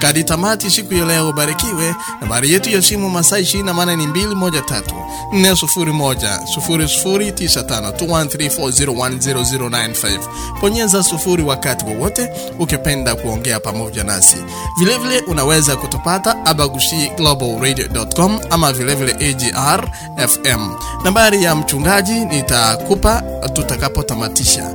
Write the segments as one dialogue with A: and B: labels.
A: Kadi tamati siku ya leo, barikiwe. Nambari yetu ya simu masaa ishirini na maana ni mbili moja tatu nne sufuri moja sufuri sufuri tisa tano two one three four zero one zero zero nine five. Bonyeza sufuri wakati wowote ukipenda kuongea pamoja nasi. Vilevile vile unaweza kutupata abagushi global radio.com ama vilevile vile AGR FM. Nambari ya mchungaji nitakupa tutakapotamatisha.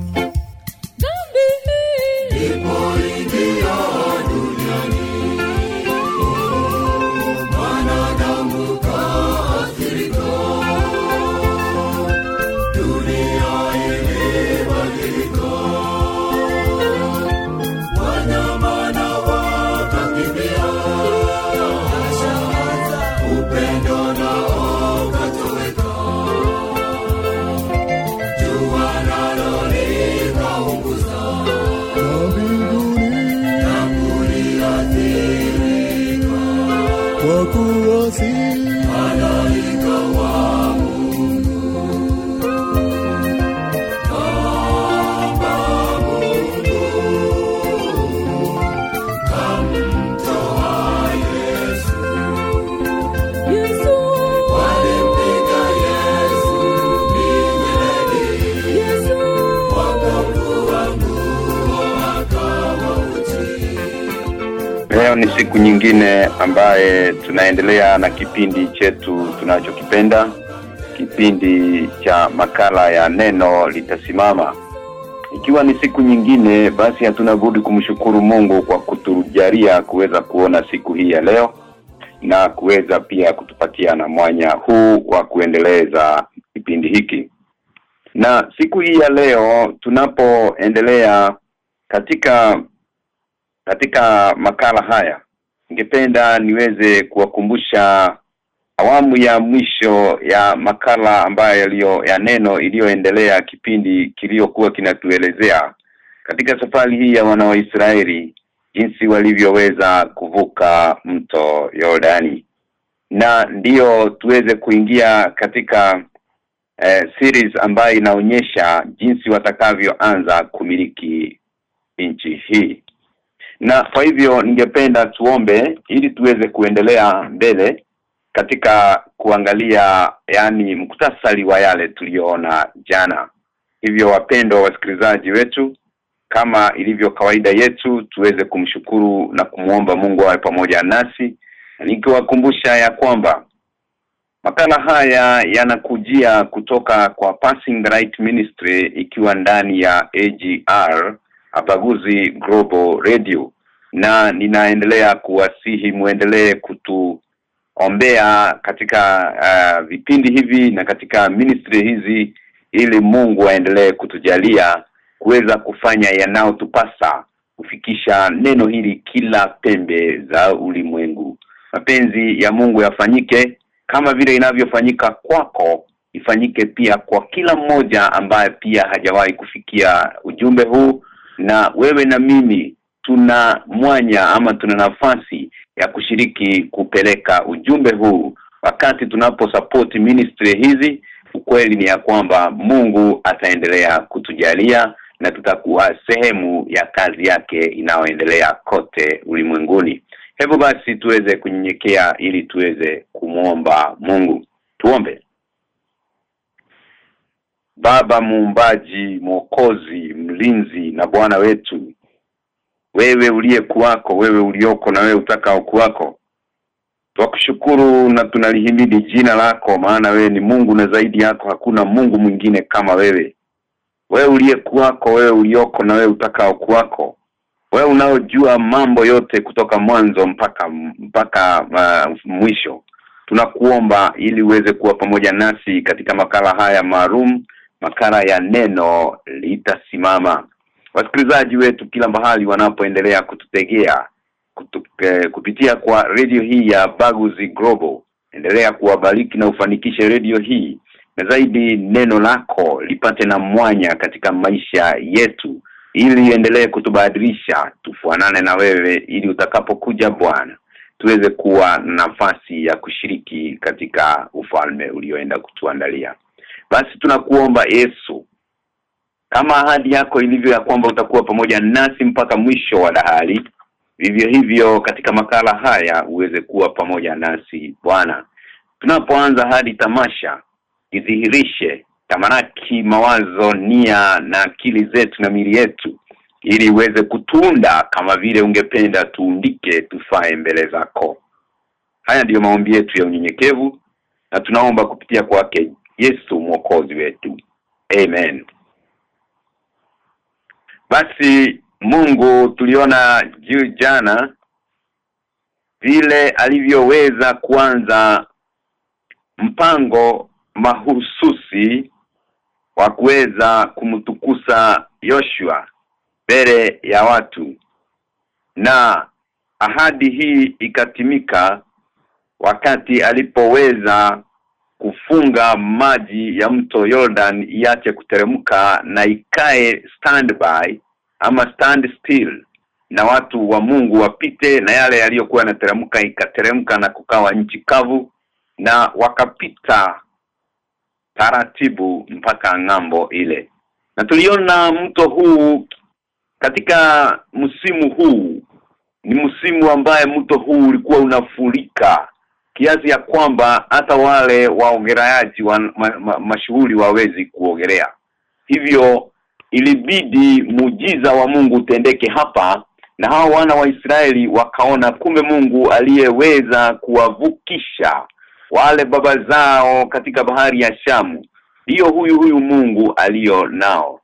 B: Siku nyingine ambaye tunaendelea na kipindi chetu tunachokipenda, kipindi cha makala ya neno litasimama. Ikiwa ni siku nyingine, basi hatuna budi kumshukuru Mungu kwa kutujalia kuweza kuona siku hii ya leo na kuweza pia kutupatia na mwanya huu wa kuendeleza kipindi hiki. Na siku hii ya leo tunapoendelea katika katika makala haya ningependa niweze kuwakumbusha awamu ya mwisho ya makala ambayo yaliyo ya neno iliyoendelea kipindi kiliyokuwa kinatuelezea katika safari hii ya wana wa Israeli jinsi walivyoweza kuvuka mto Yordani. Na ndiyo tuweze kuingia katika eh, series ambayo inaonyesha jinsi watakavyoanza kumiliki nchi hii na kwa hivyo ningependa tuombe ili tuweze kuendelea mbele katika kuangalia yani mkutasari wa yale tuliyoona jana. Hivyo wapendwa wasikilizaji wetu kama ilivyo kawaida yetu tuweze kumshukuru na kumwomba Mungu awe pamoja nasi nikiwakumbusha ya kwamba makala haya yanakujia kutoka kwa Passing Right Ministry ikiwa ndani ya AGR Abaguzi Global Radio. Na ninaendelea kuwasihi muendelee kutuombea katika uh, vipindi hivi na katika ministry hizi ili Mungu aendelee kutujalia kuweza kufanya yanayotupasa kufikisha neno hili kila pembe za ulimwengu. Mapenzi ya Mungu yafanyike kama vile inavyofanyika kwako ifanyike pia kwa kila mmoja ambaye pia hajawahi kufikia ujumbe huu na wewe na mimi tuna mwanya ama tuna nafasi ya kushiriki kupeleka ujumbe huu wakati tunapo support ministry hizi. Ukweli ni ya kwamba Mungu ataendelea kutujalia na tutakuwa sehemu ya kazi yake inayoendelea kote ulimwenguni. Hivyo basi tuweze kunyenyekea ili tuweze kumwomba Mungu. Tuombe Baba muumbaji, mwokozi, mlinzi na Bwana wetu. Wewe uliye kuwako, wewe ulioko na wewe utakao kuwako. Twakushukuru na tunalihimidi jina lako maana wewe ni Mungu na zaidi yako hakuna Mungu mwingine kama wewe. Wewe uliye kuwako, wewe ulioko na wewe utakao kuwako. Wewe unaojua mambo yote kutoka mwanzo mpaka mpaka uh, mwisho. Tunakuomba ili uweze kuwa pamoja nasi katika makala haya maalum makala ya neno litasimama. Wasikilizaji wetu kila mahali wanapoendelea kututegea kutu, eh, kupitia kwa redio hii ya Baguzi Global. Endelea kuwabariki na ufanikishe redio hii. Na zaidi neno lako lipate na mwanya katika maisha yetu ili endelee kutubadilisha tufuanane na wewe ili utakapokuja Bwana tuweze kuwa na nafasi ya kushiriki katika ufalme ulioenda kutuandalia basi tunakuomba Yesu kama ahadi yako ilivyo ya kwamba utakuwa pamoja nasi mpaka mwisho wa dahali vivyo hivyo katika makala haya uweze kuwa pamoja nasi Bwana. Tunapoanza hadi tamasha idhihirishe tamaraki mawazo nia na akili zetu na mili yetu ili uweze kutunda kama vile ungependa tuundike tufae mbele zako. Haya ndiyo maombi yetu ya unyenyekevu na tunaomba kupitia kwake Yesu mwokozi wetu. Amen. Basi Mungu tuliona juu jana vile alivyoweza kuanza mpango mahususi wa kuweza kumtukusa Yoshua mbele ya watu. Na ahadi hii ikatimika wakati alipoweza kufunga maji ya mto Jordan iache kuteremka na ikae standby ama stand still na watu wa Mungu wapite na yale yaliyokuwa yanateremka ikateremka na kukawa nchi kavu na wakapita taratibu mpaka ng'ambo ile. Na tuliona mto huu katika msimu huu. Ni msimu ambaye mto huu ulikuwa unafurika kiasi ya kwamba hata wale waogeleaji wa, ma, ma, mashuhuri wawezi kuogelea. Hivyo ilibidi mujiza wa Mungu utendeke hapa na hao wana wa Israeli wakaona kumbe Mungu aliyeweza kuwavukisha wale baba zao katika bahari ya Shamu. Ndiyo huyu huyu Mungu aliyo nao.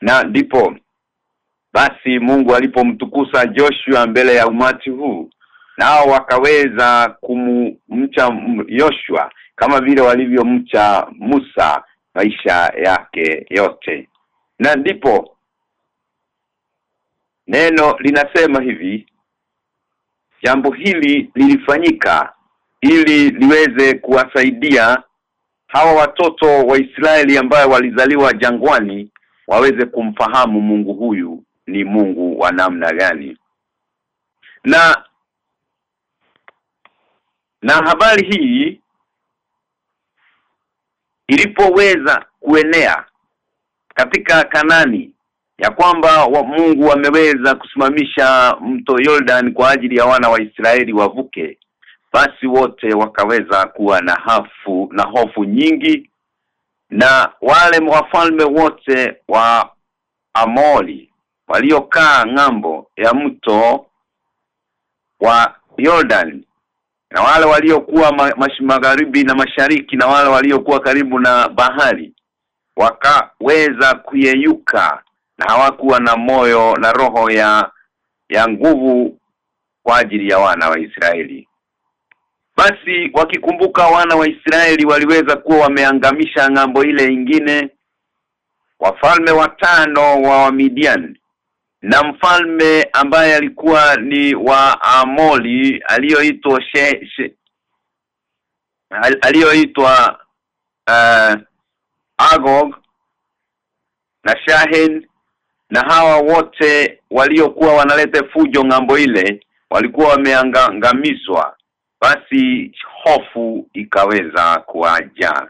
B: Na ndipo basi Mungu alipomtukusa Joshua mbele ya umati huu nao wakaweza kumcha Yoshua kama vile walivyomcha Musa maisha yake yote. Na ndipo neno linasema hivi jambo hili lilifanyika ili liweze kuwasaidia hawa watoto wa Israeli ambayo walizaliwa jangwani waweze kumfahamu Mungu huyu ni Mungu wa namna gani. Na na habari hii ilipoweza kuenea katika Kanani ya kwamba wa Mungu ameweza kusimamisha mto yordan kwa ajili ya wana wa Israeli wavuke basi wote wakaweza kuwa na hafu na hofu nyingi na wale wafalme wote wa amoli waliokaa ng'ambo ya mto wa Jordan na wale waliokuwa ma, magharibi na mashariki na wale waliokuwa karibu na bahari wakaweza kuyeyuka na hawakuwa na moyo na roho ya ya nguvu kwa ajili ya wana wa Israeli. Basi wakikumbuka wana wa Israeli waliweza kuwa wameangamisha ng'ambo ile ingine wafalme watano wa Midian na mfalme ambaye alikuwa ni wa Amoli aliyoitwa aliyoitwa uh, Agog na Shahin na hawa wote waliokuwa wanaleta fujo ng'ambo ile walikuwa wameangamizwa basi hofu ikaweza kuwaja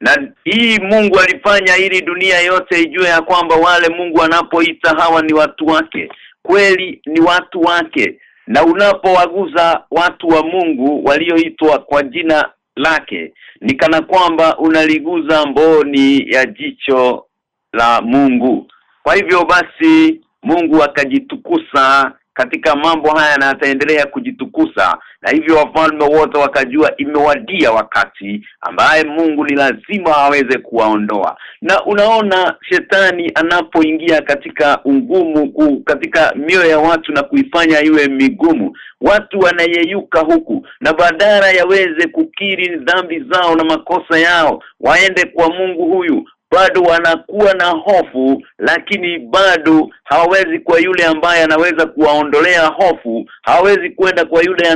B: na hii Mungu alifanya ili dunia yote ijue ya kwamba wale Mungu anapoita hawa ni watu wake. Kweli ni watu wake. Na unapowaguza watu wa Mungu walioitwa kwa jina lake ni kana kwamba unaliguza mboni ya jicho la Mungu. Kwa hivyo basi Mungu akajitukusa katika mambo haya na ataendelea kujitukusa. Na hivyo wafalme wote wakajua imewadia wakati ambaye Mungu ni lazima aweze kuwaondoa. Na unaona shetani anapoingia katika ungumu ku, katika mioyo ya watu na kuifanya iwe migumu watu wanayeyuka huku. Na badala yaweze kukiri dhambi zao na makosa yao waende kwa Mungu huyu bado wanakuwa na hofu lakini bado hawawezi kwa yule ambaye anaweza kuwaondolea hofu hawawezi kwenda kwa yule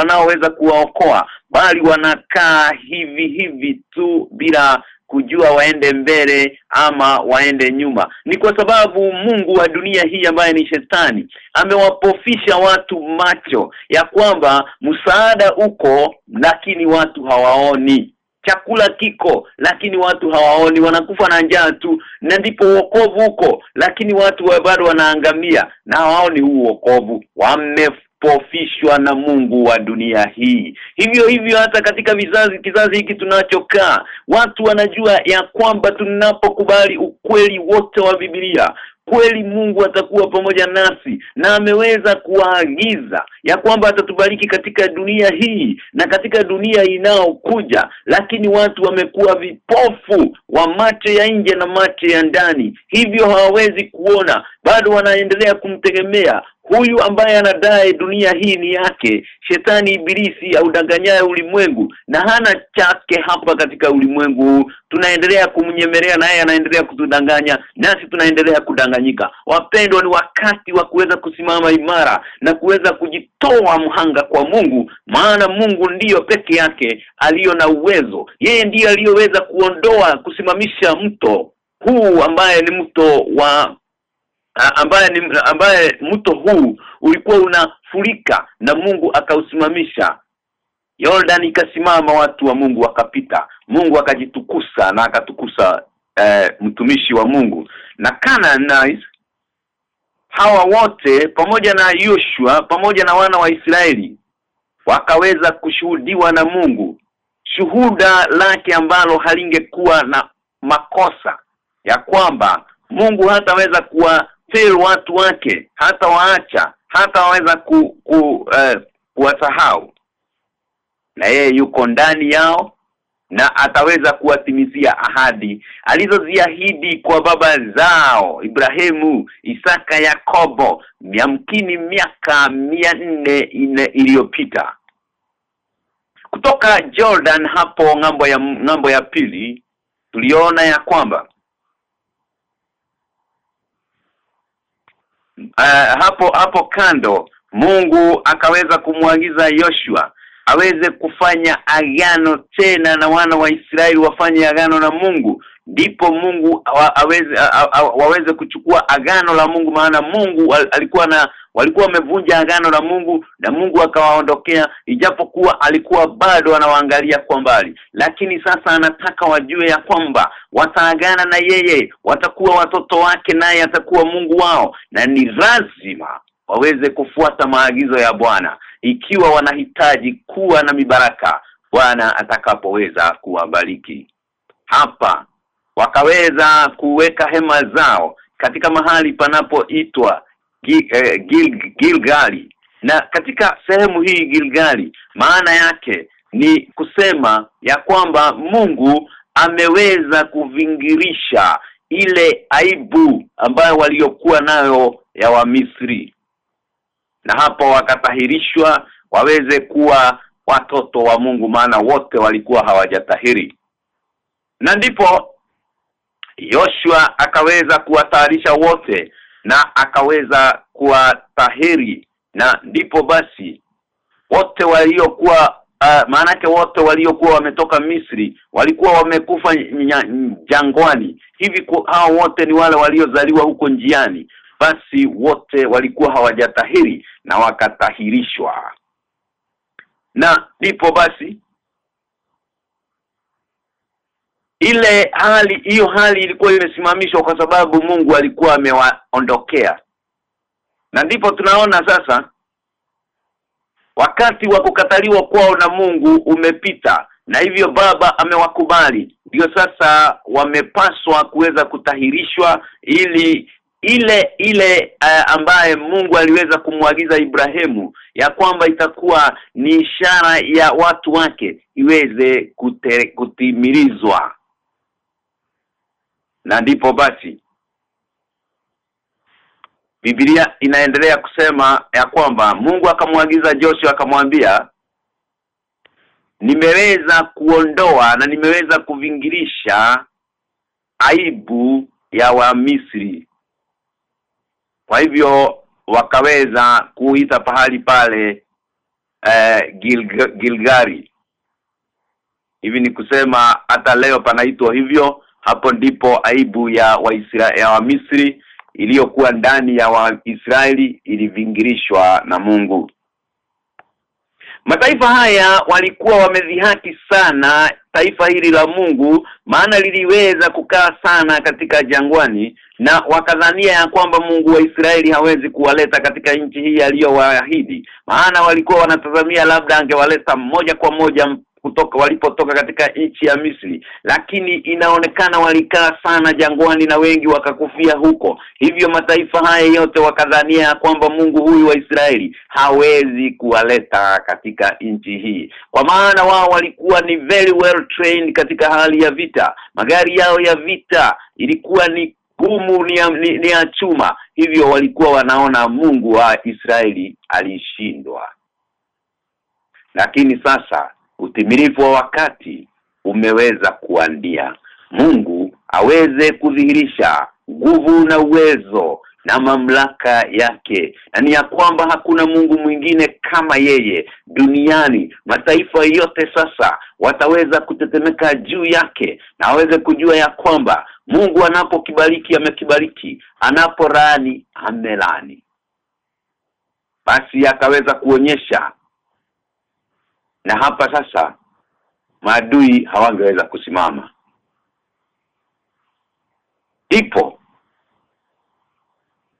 B: anaoweza kuwaokoa bali wanakaa hivi hivi tu bila kujua waende mbele ama waende nyuma. Ni kwa sababu Mungu wa dunia hii ambaye ni shetani amewapofisha watu macho ya kwamba msaada uko lakini watu hawaoni chakula kiko lakini watu hawaoni wanakufa na njaa tu. Na ndipo wokovu huko lakini watu wa bado wanaangamia na hawaoni huu wokovu. Wamepofishwa na Mungu wa dunia hii. Hivyo hivyo hata katika vizazi kizazi hiki tunachokaa watu wanajua ya kwamba tunapokubali ukweli wote wa Biblia kweli Mungu atakuwa pamoja nasi na ameweza kuwaagiza ya kwamba atatubariki katika dunia hii na katika dunia inayokuja. Lakini watu wamekuwa vipofu wa macho ya nje na macho ya ndani. Hivyo hawawezi kuona. Bado wanaendelea kumtegemea huyu ambaye anadai dunia hii ni yake shetani ibilisi audanganyaye ulimwengu na hana chake hapa katika ulimwengu. Tunaendelea kumnyemelea naye anaendelea kutudanganya nasi tunaendelea kudanganyika. Wapendwa ni wakati wa kuweza kusimama imara na kuweza kujitoa mhanga kwa Mungu maana Mungu ndiyo peke yake aliyo na uwezo. Yeye ndiye aliyoweza kuondoa kusimamisha mto huu ambaye ni mto wa ambaye ni ambaye mto huu ulikuwa unafurika na Mungu akausimamisha. Yordan ikasimama watu wa Mungu wakapita. Mungu akajitukusa na akatukusa eh, mtumishi wa Mungu. Na Canaanites hawa wote pamoja na Yoshua pamoja na wana wa Israeli wakaweza kushuhudiwa na Mungu. Shuhuda lake ambalo halingekuwa na makosa ya kwamba Mungu hataweza kuwa fail watu wake hata waacha hata waweza ku, ku uh, kuwasahau. Na yeye yuko ndani yao na ataweza kuwatimizia ahadi alizoziahidi kwa baba zao Ibrahimu, Isaka, Yakobo yamkini miaka mia nne iliyopita. Kutoka Jordan hapo ng'ambo ya ng'ambo ya pili tuliona ya kwamba uh, hapo hapo kando Mungu akaweza kumwagiza Yoshua aweze kufanya agano tena na wana wa Israeli wafanye agano na Mungu. Ndipo Mungu aweze waweze kuchukua agano la Mungu maana Mungu alikuwa na walikuwa wamevunja agano la Mungu na Mungu akawaondokea ijapokuwa alikuwa bado anawaangalia kwa mbali. Lakini sasa anataka wajue ya kwamba wataagana na yeye watakuwa watoto wake naye atakuwa Mungu wao. Na ni lazima waweze kufuata maagizo ya Bwana ikiwa wanahitaji kuwa na mibaraka Bwana atakapoweza kuwabariki. Hapa wakaweza kuweka hema zao katika mahali panapoitwa Gil, eh, Gil, Gilgali. Na katika sehemu hii Gilgali maana yake ni kusema ya kwamba Mungu ameweza kuvingirisha ile aibu ambayo waliokuwa nayo ya Wamisri. Na hapo wakatahirishwa waweze kuwa watoto wa Mungu maana wote walikuwa hawajatahiri. Na ndipo Yoshua akaweza kuwatayarisha wote na akaweza kuwatahiri na ndipo basi wote waliokuwa uh, maanake wote waliokuwa wametoka Misri walikuwa wamekufa jangwani. Hivi hao wote ni wale waliozaliwa huko njiani. Basi wote walikuwa hawajatahiri na wakatahirishwa. Na ndipo basi ile hali hiyo hali ilikuwa imesimamishwa kwa sababu Mungu alikuwa amewaondokea. Na ndipo tunaona sasa wakati wa kukataliwa kwao na Mungu umepita na hivyo baba amewakubali. Ndio sasa wamepaswa kuweza kutahirishwa ili ile ile uh, ambaye Mungu aliweza kumwagiza Ibrahimu ya kwamba itakuwa ni ishara ya watu wake iweze kutimilizwa na ndipo basi Biblia inaendelea kusema ya kwamba Mungu akamwagiza Joshua akamwambia nimeweza kuondoa na nimeweza kuvingirisha aibu ya Wamisri. Kwa hivyo wakaweza kuita pahali pale eh, Gil Gilgari. Hivi ni kusema hata leo panaitwa hivyo hapo ndipo aibu ya Waisraeli ya Misri iliyokuwa ndani ya Waisraeli ilivingirishwa na Mungu. Mataifa haya walikuwa wamedhihaki sana taifa hili la Mungu maana liliweza kukaa sana katika jangwani na wakadhania ya kwamba Mungu wa Israeli hawezi kuwaleta katika nchi hii aliyowaahidi. Maana walikuwa wanatazamia labda angewaleta moja kwa moja kutoka walipotoka katika nchi ya Misri. Lakini inaonekana walikaa sana jangwani na wengi wakakufia huko. Hivyo mataifa haya yote wakadhania kwamba Mungu huyu wa Israeli hawezi kuwaleta katika nchi hii. Kwa maana wao walikuwa ni very well trained katika hali ya vita. Magari yao ya vita ilikuwa ni gumu ni ya, ni, ni ya chuma. Hivyo walikuwa wanaona Mungu wa Israeli alishindwa. Lakini sasa utimilifu wa wakati umeweza kuandia Mungu aweze kudhihirisha nguvu na uwezo na mamlaka yake. Na ni ya kwamba hakuna Mungu mwingine kama yeye duniani. Mataifa yote sasa wataweza kutetemeka juu yake na waweze kujua ya kwamba Mungu anapokibariki amekibariki. Anaporani amelani. Basi akaweza kuonyesha na hapa sasa maadui hawangeweza kusimama. Ipo.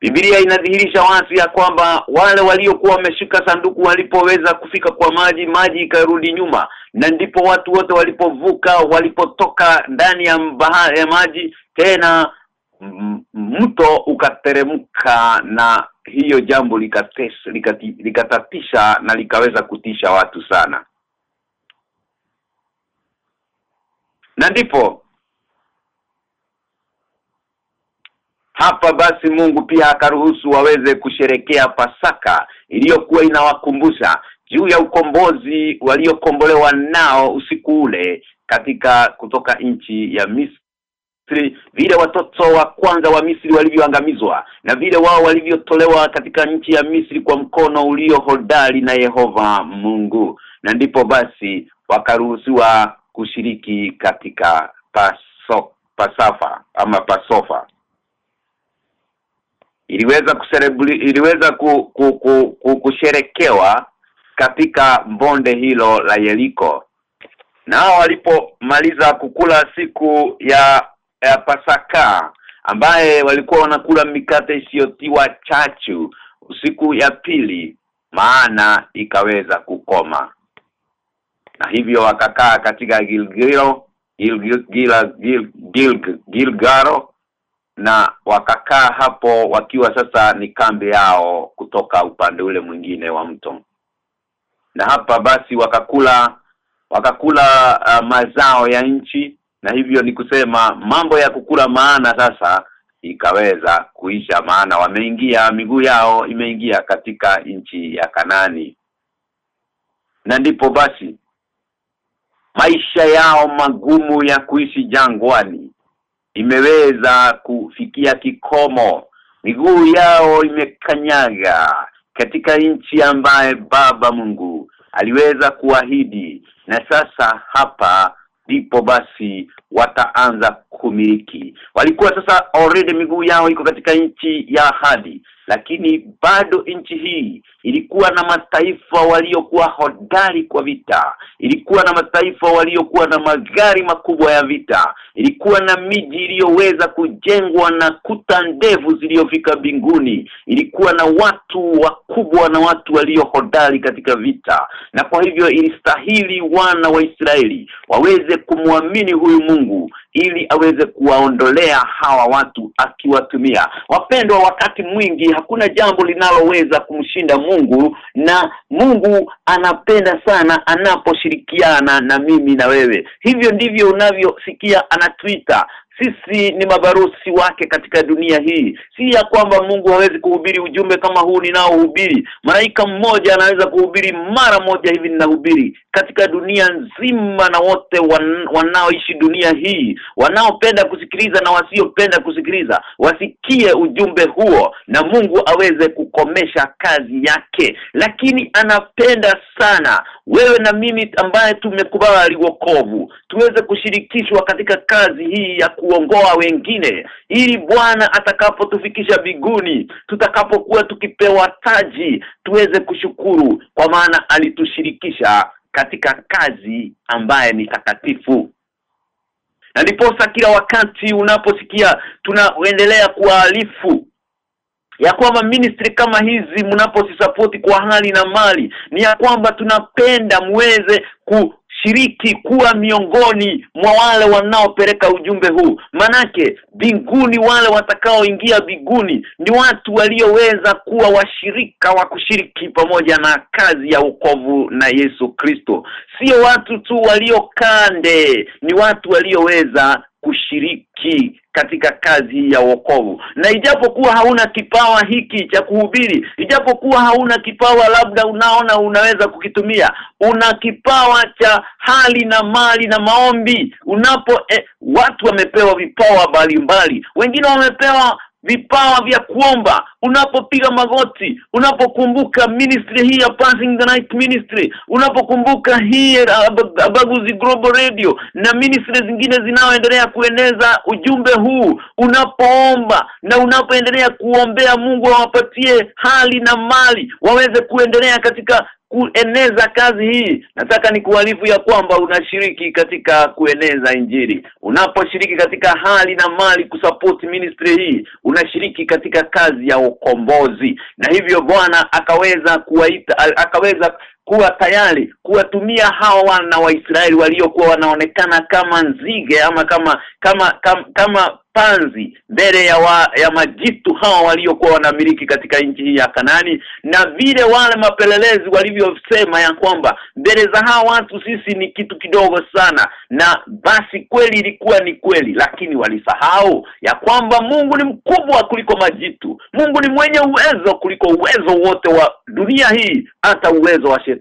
B: Biblia inadhihirisha wazi ya kwamba wale waliokuwa wameshika sanduku walipoweza kufika kwa maji maji ikarudi nyuma. Na ndipo watu wote walipovuka walipotoka ndani ya ya maji tena mto ukateremka na hiyo jambo likatesa likatatisha na likaweza kutisha watu sana na ndipo hapa basi Mungu pia akaruhusu waweze kusherekea Pasaka iliyokuwa inawakumbusha juu ya ukombozi waliokombolewa nao usiku ule katika kutoka nchi ya Misri vile watoto wa kwanza wa Misri walivyoangamizwa na vile wao walivyotolewa katika nchi ya Misri kwa mkono ulio hodari na Yehova Mungu. Na ndipo basi wakaruhusiwa kushiriki katika paso, pasafa ama pasofa. Iliweza kuserebuli iliweza ku, ku, ku, ku, kusherekewa katika bonde hilo la Yeriko. Nao walipomaliza kukula siku ya, ya Pasaka ambaye walikuwa wanakula mikate isiyotiwa chachu usiku ya pili maana ikaweza kukoma na hivyo wakakaa katika Gilgilo Gilgila Gil, Gil, Gil, Gilgaro na wakakaa hapo wakiwa sasa ni kambi yao kutoka upande ule mwingine wa mto. Na hapa basi wakakula wakakula uh, mazao ya nchi na hivyo ni kusema mambo ya kukula maana sasa ikaweza kuisha maana wameingia miguu yao imeingia katika nchi ya Kanani. Na ndipo basi maisha yao magumu ya kuishi jangwani. Imeweza kufikia kikomo. Miguu yao imekanyaga katika nchi ambaye baba Mungu aliweza kuahidi. Na sasa hapa ndipo basi wataanza kumiliki. Walikuwa sasa already miguu yao iko katika nchi ya ahadi. Lakini bado nchi hii ilikuwa na mataifa waliokuwa hodari kwa vita. Ilikuwa na mataifa waliokuwa na magari makubwa ya vita. Ilikuwa na miji iliyoweza kujengwa na kuta ndevu zilizofika binguni ilikuwa na watu wakubwa na watu walio hodari katika vita. Na kwa hivyo ilistahili wana wa Israeli waweze kumwamini huyu Mungu ili aweze kuwaondolea hawa watu akiwatumia. Wapendwa wakati mwingi hakuna jambo linaloweza kumshinda Mungu na Mungu anapenda sana anaposhirikiana na mimi na wewe. Hivyo ndivyo unavyosikia anatuita sisi ni mabarusi wake katika dunia hii. Si ya kwamba Mungu hawezi kuhubiri ujumbe kama huu ninaohubiri. Malaika mmoja anaweza kuhubiri mara moja hivi ninahubiri. Katika dunia nzima na wote wan, wanaoishi dunia hii wanaopenda kusikiliza na wasiopenda kusikiliza wasikie ujumbe huo na Mungu aweze kukomesha kazi yake. Lakini anapenda sana wewe na mimi ambaye tumekubali wokovu tuweze kushirikishwa katika kazi hii ya kuongoa wengine ili Bwana atakapotufikisha biguni tutakapokuwa tukipewa taji tuweze kushukuru kwa maana alitushirikisha katika kazi ambaye ni takatifu. Na ndiposa kila wakati unaposikia tunaendelea kuwaalifu ya kwamba ministry kama hizi mnaposisapoti kwa hali na mali ni ya kwamba tunapenda muweze kushiriki kuwa miongoni mwa wale wanaopeleka ujumbe huu. Manake binguni wale watakaoingia binguni ni watu walioweza kuwa washirika wa kushiriki pamoja na kazi ya ukovu na Yesu Kristo. Sio watu tu waliokande ni watu walioweza kushiriki katika kazi ya wokovu. Na ijapokuwa hauna kipawa hiki cha kuhubiri ijapokuwa hauna kipawa labda unaona unaweza kukitumia una kipawa cha hali na mali na maombi unapo eh, watu wamepewa vipawa mbalimbali. Wengine wamepewa vipawa vya kuomba. Unapopiga magoti unapokumbuka ministry hii ya passing the night ministry unapokumbuka hii abaguzi global radio na ministry zingine zinaoendelea kueneza ujumbe huu unapoomba na unapoendelea kuombea Mungu awapatie hali na mali waweze kuendelea katika kueneza kazi hii. Nataka nikualifu ya kwamba unashiriki katika kueneza injili. Unaposhiriki katika hali na mali kusupport ministry hii unashiriki katika kazi ya ukombozi. Na hivyo Bwana akaweza kuwaita akaweza kuwa tayari kuwatumia hawa wana wa Israeli waliokuwa wanaonekana kama nzige ama kama kama kama, kama panzi mbele ya wa, ya majitu hawa waliokuwa wanamiliki katika nchi hii ya Kanani. Na vile wale mapelelezi walivyosema ya kwamba mbele za hawa watu sisi ni kitu kidogo sana na basi kweli ilikuwa ni kweli lakini walisahau ya kwamba Mungu ni mkubwa kuliko majitu. Mungu ni mwenye uwezo kuliko uwezo wote wa dunia hii hata uwezo wa shetani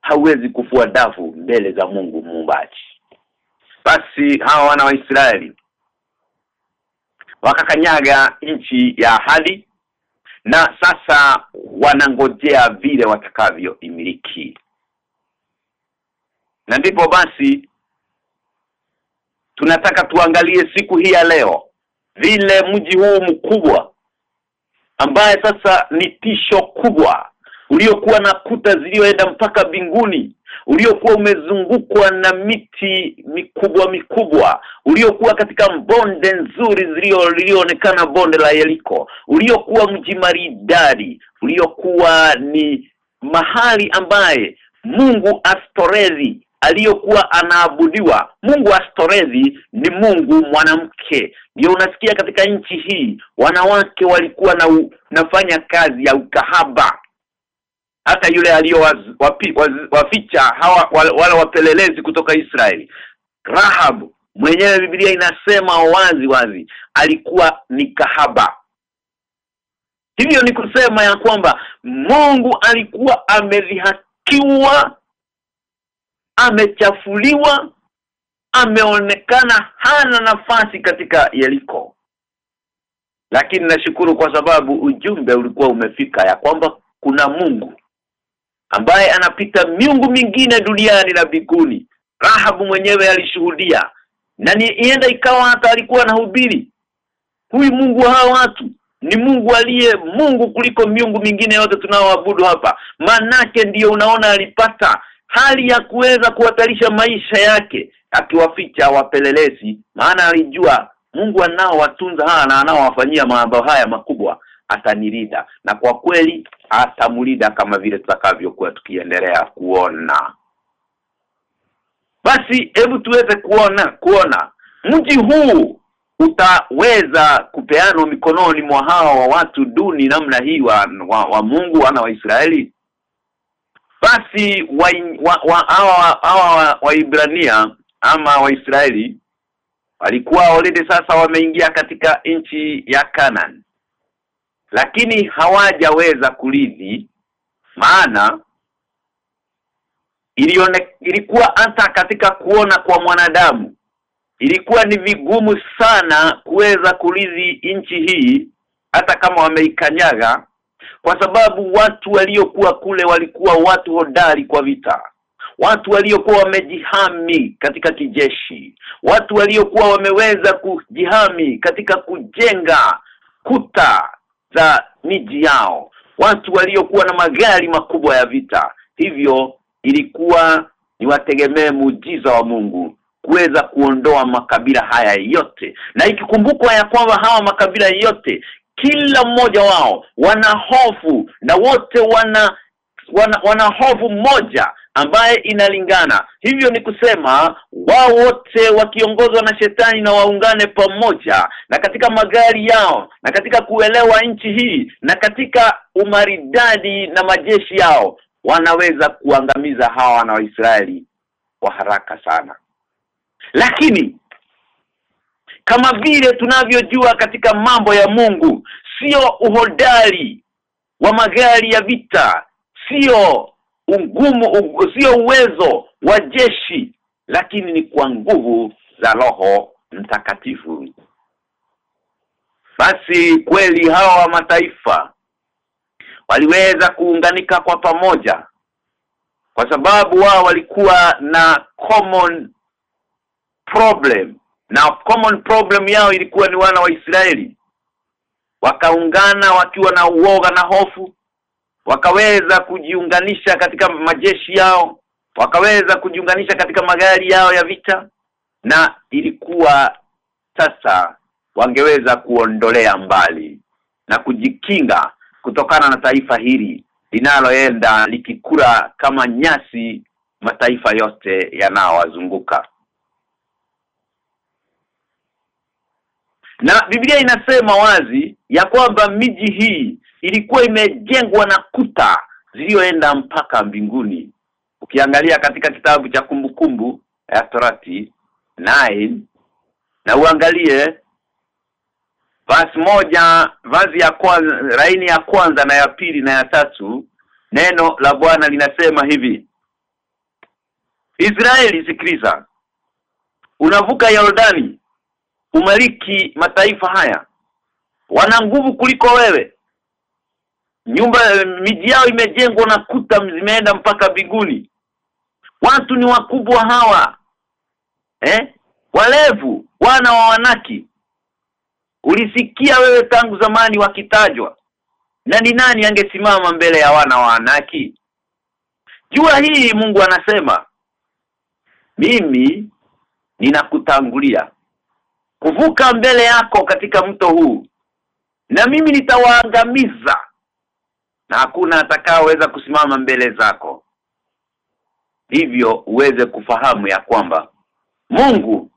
B: hauwezi kufua dafu mbele za Mungu muumbaji. Basi hawa wana wa Israeli wakakanyaga nchi ya ahadi na sasa wanangojea vile watakavyo imiliki na ndipo basi tunataka tuangalie siku hii ya leo vile mji huu mkubwa ambaye sasa ni tisho kubwa uliokuwa na kuta zilioenda mpaka binguni uliokuwa umezungukwa na miti mikubwa mikubwa uliokuwa katika bonde nzuri zilioonekana bonde la Yeriko uliokuwa mji maridadi uliokuwa ni mahali ambaye Mungu Astorezi aliyokuwa anaabudiwa. Mungu Astorezi ni Mungu mwanamke. Ndio unasikia katika nchi hii wanawake walikuwa na nafanya kazi ya ukahaba hata yule aliyowaficha hawa wale wapelelezi kutoka Israeli. Rahab mwenyewe Biblia inasema wazi wazi alikuwa ni kahaba. Hivyo ni kusema ya kwamba Mungu alikuwa amedhihakiwa amechafuliwa ameonekana hana nafasi katika Yeriko. Lakini nashukuru kwa sababu ujumbe ulikuwa umefika ya kwamba kuna Mungu ambaye anapita miungu mingine duniani na biguni Rahabu mwenyewe alishuhudia na nienda ikawa hata alikuwa anahubiri huyu Mungu wa hawa watu ni Mungu aliye Mungu kuliko miungu mingine yote tunaoabudu hapa. Manake ndiyo unaona alipata hali ya kuweza kuhatarisha maisha yake akiwaficha wapelelezi. Maana alijua Mungu anao watunza haya na anaowafanyia mambo haya makubwa atanilinda na kwa kweli atamulida kama vile tutakavyokuwa tukiendelea kuona. Basi hebu tuweze kuona kuona. Mji huu utaweza kupeanwa mikononi mwa hawa wa watu duni namna hii wa, wa, wa Mungu ana wa Israeli? Basi wa, wa, wa, hawa wa Ibrania ama wa Israeli walikuwa already sasa wameingia katika nchi ya Canaan lakini hawajaweza kulidhi maana ilione, ilikuwa hata katika kuona kwa mwanadamu ilikuwa ni vigumu sana kuweza kulidhi nchi hii hata kama wameikanyaga kwa sababu watu waliokuwa kule walikuwa watu hodari kwa vita. Watu waliokuwa wamejihami katika kijeshi. Watu waliokuwa wameweza kujihami katika kujenga kuta za miji yao. Watu waliokuwa na magari makubwa ya vita. Hivyo ilikuwa ni wategemee muujiza wa Mungu kuweza kuondoa makabila haya yote. Na ikikumbukwa ya kwamba hawa makabila yote kila mmoja wao wana hofu na wote wana wana, wana hofu moja ambaye inalingana. Hivyo ni kusema wao wote wakiongozwa na shetani na waungane pamoja na katika magari yao na katika kuelewa nchi hii na katika umaridadi na majeshi yao wanaweza kuangamiza hawa na Waisraeli kwa haraka sana. Lakini kama vile tunavyojua katika mambo ya Mungu sio uhodari wa magari ya vita sio ungumu sio uwezo wa jeshi lakini ni kwa nguvu za roho mtakatifu. Basi kweli hawa wa mataifa waliweza kuunganika kwa pamoja kwa sababu wao walikuwa na common problem. Na common problem yao ilikuwa ni wana wa Israeli. Wakaungana wakiwa na uoga na hofu wakaweza kujiunganisha katika majeshi yao wakaweza kujiunganisha katika magari yao ya vita na ilikuwa sasa wangeweza kuondolea mbali na kujikinga kutokana na taifa hili linaloenda likikura kama nyasi mataifa yote yanayowazunguka. Na Biblia inasema wazi ya kwamba miji hii ilikuwa imejengwa na kuta ziliyoenda mpaka mbinguni. Ukiangalia katika kitabu cha kumbukumbu ya Torati 9 na uangalie vasi moja vazi ya kwanza laini ya kwanza na ya pili na ya tatu neno la Bwana linasema hivi Israeli sikiliza. Unavuka Yordani umaliki mataifa haya wana nguvu kuliko wewe. Nyumba miji yao imejengwa na kuta zimeenda mpaka biguni watu ni wakubwa hawa. Eh? Walevu wana wa wanaki. Ulisikia wewe tangu zamani wakitajwa. Na ni nani angesimama mbele ya wana wa wanaki? Jua hii Mungu anasema mimi ninakutangulia. Kuvuka mbele yako katika mto huu na mimi nitawaangamiza. Na hakuna atakaoweza kusimama mbele zako. Hivyo uweze kufahamu ya kwamba Mungu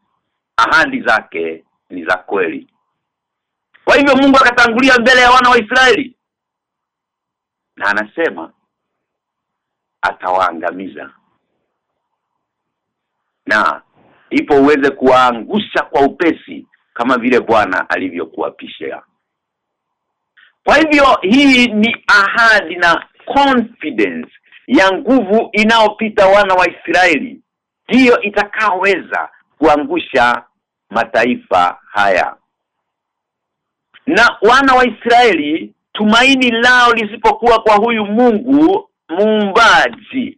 B: ahadi zake ni za kweli. Kwa hivyo Mungu akatangulia mbele ya wana wa Israeli. Na anasema atawaangamiza. Na ipo uweze kuwaangusha kwa upesi kama vile Bwana alivyokuapishia kwa hivyo hii ni ahadi na confidence ya nguvu inayopita wana wa Israeli. Ndiyo itakaoweza kuangusha mataifa haya. Na wana wa Israeli tumaini lao lisipokuwa kwa huyu Mungu muumbaji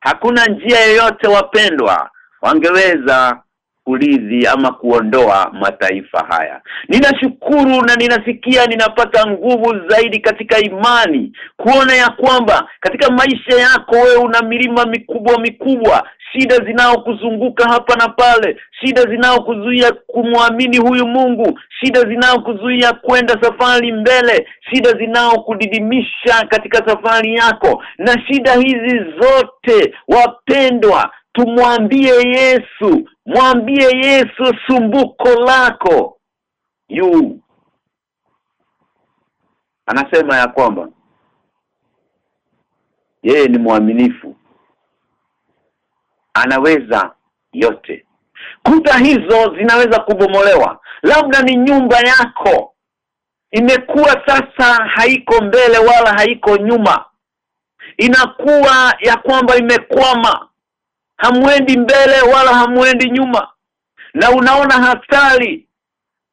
B: hakuna njia yoyote wapendwa wangeweza kuridhi ama kuondoa mataifa haya. Ninashukuru na ninasikia ninapata nguvu zaidi katika imani kuona ya kwamba katika maisha yako wewe una milima mikubwa mikubwa shida zinaokuzunguka hapa na pale shida zinaokuzuia kumwamini huyu Mungu shida zinaokuzuia kwenda safari mbele shida zinaokudidimisha katika safari yako. Na shida hizi zote wapendwa tumwambie Yesu mwambie Yesu sumbuko lako. Yu. Anasema ya kwamba yeye ni mwaminifu. Anaweza yote. Kuta hizo zinaweza kubomolewa. Labda ni nyumba yako. Imekuwa sasa haiko mbele wala haiko nyuma. Inakuwa ya kwamba imekwama hamwendi mbele wala hamwendi nyuma. Na unaona hatari.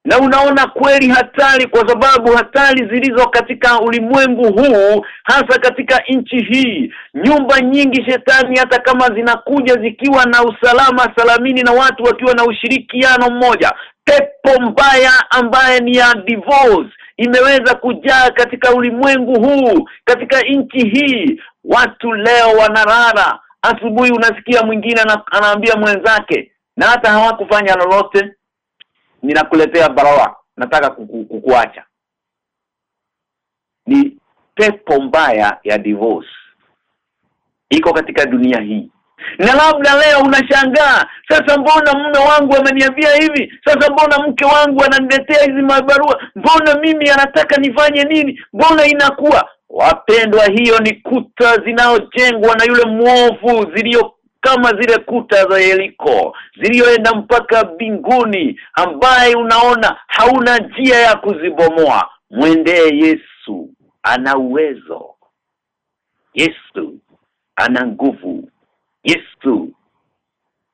B: Na unaona kweli hatari kwa sababu hatari zilizo katika ulimwengu huu hasa katika nchi hii. Nyumba nyingi shetani hata kama zinakuja zikiwa na usalama salamini na watu wakiwa na ushirikiano mmoja. Pepo mbaya ambaye ni ya divorce imeweza kujaa katika ulimwengu huu katika nchi hii. Watu leo wanarara asubuhi unasikia mwingine anaambia mwenzake na hata hawakufanya lolote ninakuletea barua nataka kuku, kukuacha. Ni pepo mbaya ya divorce. Iko katika dunia hii. Na labda leo unashangaa sasa mbona mume wangu ameniambia hivi? Sasa mbona mke wangu ananiletea hizi mabarua? Mbona mimi anataka nifanye nini? Mbona inakuwa wapendwa hiyo ni kuta zinaojengwa na yule mwovu zilio kama zile kuta za Yeriko zilioenda mpaka binguni ambaye unaona hauna njia ya kuzibomoa. Mwendee Yesu ana uwezo. Yesu ana nguvu. Yesu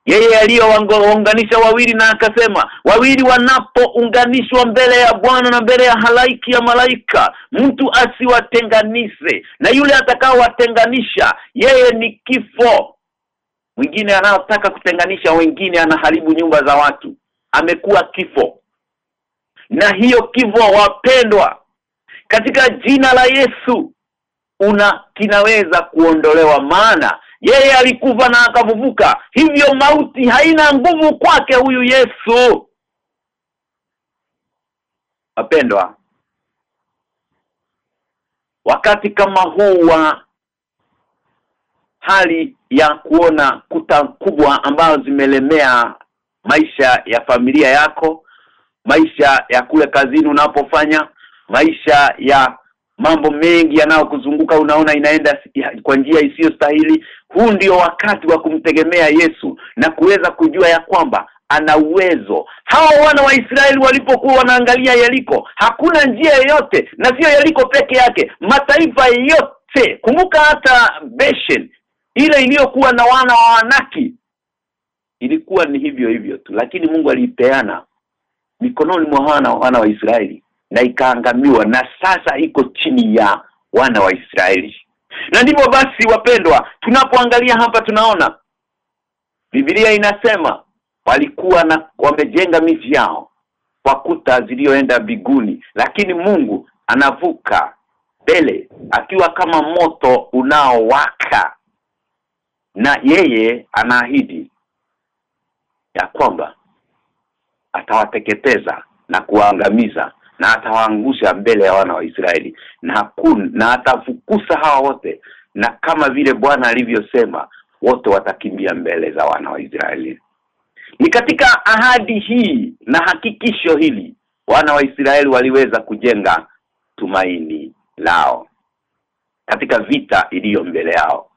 B: yeye aliyowaunganisha wawili na akasema wawili wanapounganishwa mbele ya Bwana na mbele ya halaiki ya malaika mtu asiwatenganishe na yule atakaowatenganisha yeye ni kifo. Mwingine anayotaka kutenganisha wengine anaharibu nyumba za watu. Amekuwa kifo. Na hiyo kifo wapendwa katika jina la Yesu una kinaweza kuondolewa. Maana yeye alikufa na akavuvuka hivyo mauti haina nguvu kwake huyu Yesu. Wapendwa wakati kama huu wa hali ya kuona kuta kubwa ambazo zimelemea maisha ya familia yako maisha ya kule kazini unapofanya maisha ya mambo mengi yanayokuzunguka unaona inaenda kwa njia isiyostahili huu ndio wakati wa kumtegemea Yesu na kuweza kujua ya kwamba ana uwezo. Hawa wana wa Israeli walipokuwa wanaangalia Yeriko hakuna njia yoyote na sio Yeriko peke yake mataifa yote. Kumbuka hata Beshen ile iliyokuwa na wana wa Wanaki ilikuwa ni hivyo hivyo tu lakini Mungu aliipeana mikononi mwa wana wana wa Israeli na ikaangamiwa na sasa iko chini ya wana wa Israeli na ndivyo basi wapendwa tunapoangalia hapa tunaona Biblia inasema walikuwa na wamejenga miji yao kwa kuta zilioenda biguni lakini Mungu anavuka mbele akiwa kama moto unaowaka. Na yeye anaahidi ya kwamba atawateketeza na kuwaangamiza na atawaangusha mbele ya wana wa Israeli. Na hakuna na atafukusa hawa wote. Na kama vile Bwana alivyosema wote watakimbia mbele za wana wa Israeli. Ni katika ahadi hii na hakikisho hili wana wa Israeli waliweza kujenga tumaini lao katika vita iliyo mbele yao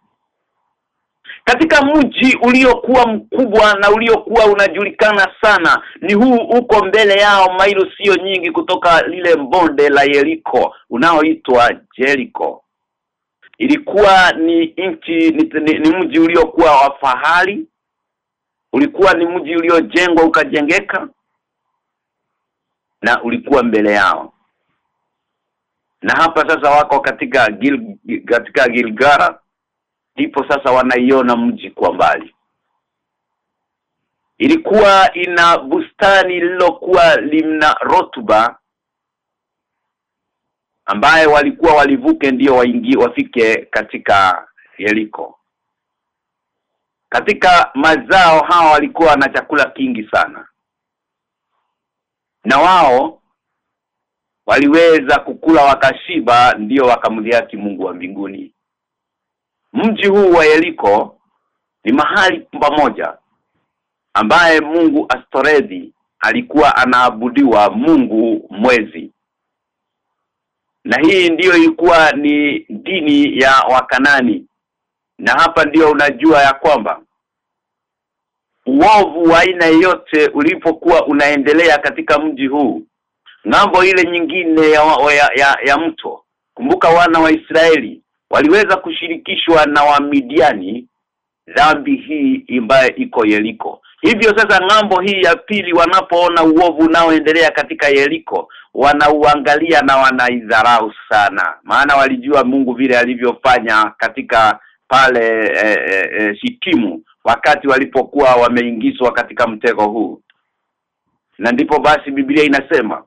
B: katika mji uliokuwa mkubwa na uliokuwa unajulikana sana ni huu uko mbele yao mailo sio nyingi kutoka lile bonde la Yeriko unaoitwa Jericho ilikuwa ni nchi ni, ni, ni mji uliokuwa wa fahari ulikuwa ni mji uliojengwa ukajengeka na ulikuwa mbele yao. Na hapa sasa wako katika Gil, katika Gilgara ndipo sasa wanaiona mji kwa mbali. Ilikuwa ina bustani lilokuwa limna rotuba ambaye walikuwa walivuke ndio waingie wafike katika Yeriko. Katika mazao hawa walikuwa na chakula kingi sana. Na wao waliweza kukula wakashiba ndio wakamdhiaki Mungu wa mbinguni mji huu wa Yeriko ni mahali pamoja ambaye Mungu Astoredi alikuwa anaabudiwa Mungu mwezi. Na hii ndiyo ilikuwa ni dini ya Wakanani. Na hapa ndiyo unajua ya kwamba uovu wa aina yote ulipokuwa unaendelea katika mji huu ng'ambo ile nyingine ya, ya, ya, ya mto. Kumbuka wana wa Israeli waliweza kushirikishwa na Wamidiani dhambi hii ambayo iko Yeriko. Hivyo sasa ng'ambo hii ya pili wanapoona uovu unaoendelea katika Yeriko wanauangalia na wanaidharau sana. Maana walijua Mungu vile alivyofanya katika pale e, e, Shitimu wakati walipokuwa wameingizwa katika mtego huu. Na ndipo basi Biblia inasema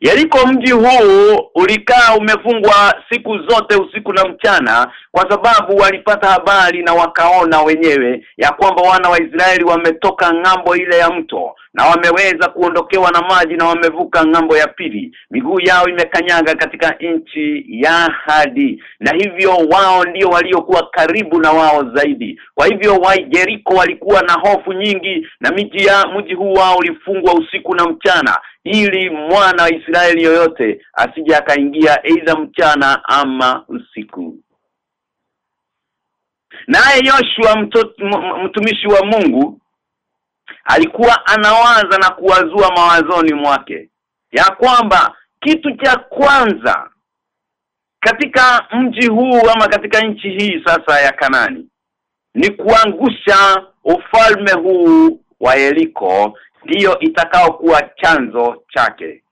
B: Yeriko mji huu ulikaa umefungwa siku zote usiku na mchana kwa sababu walipata habari na wakaona wenyewe ya kwamba wana wa Israeli wametoka ng'ambo ile ya mto na wameweza kuondokewa na maji na wamevuka ng'ambo ya pili. Miguu yao imekanyaga katika nchi ya hadi na hivyo wao ndio waliokuwa karibu na wao zaidi. Kwa hivyo wa walikuwa na hofu nyingi na miji ya mji huu wao ulifungwa usiku na mchana ili mwana wa Israeli yoyote asije akaingia aidha mchana ama usiku. Naye Yoshua mtumishi wa Mungu alikuwa anawaza na kuwazua mawazoni mwake ya kwamba kitu cha kwanza katika mji huu ama katika nchi hii sasa ya Kanani ni kuangusha ufalme huu wa Yeriko ndiyo itakaokuwa chanzo chake.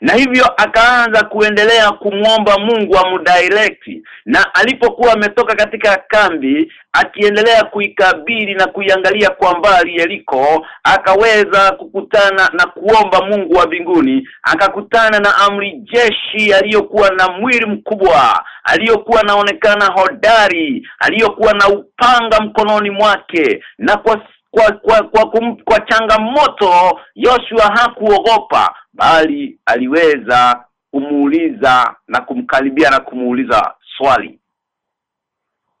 B: Na hivyo akaanza kuendelea kumwomba Mungu amudirect na alipokuwa ametoka katika kambi akiendelea kuikabili na kuiangalia kwa mbali yaliko akaweza kukutana na kuomba Mungu wa mbinguni. Akakutana na amri jeshi aliyokuwa na mwili mkubwa aliyokuwa naonekana hodari aliyokuwa na upanga mkononi mwake. Na kwa kwa kwa kwa, kum, kwa changamoto Yoshua hakuogopa bali aliweza kumuuliza na kumkaribia na kumuuliza swali.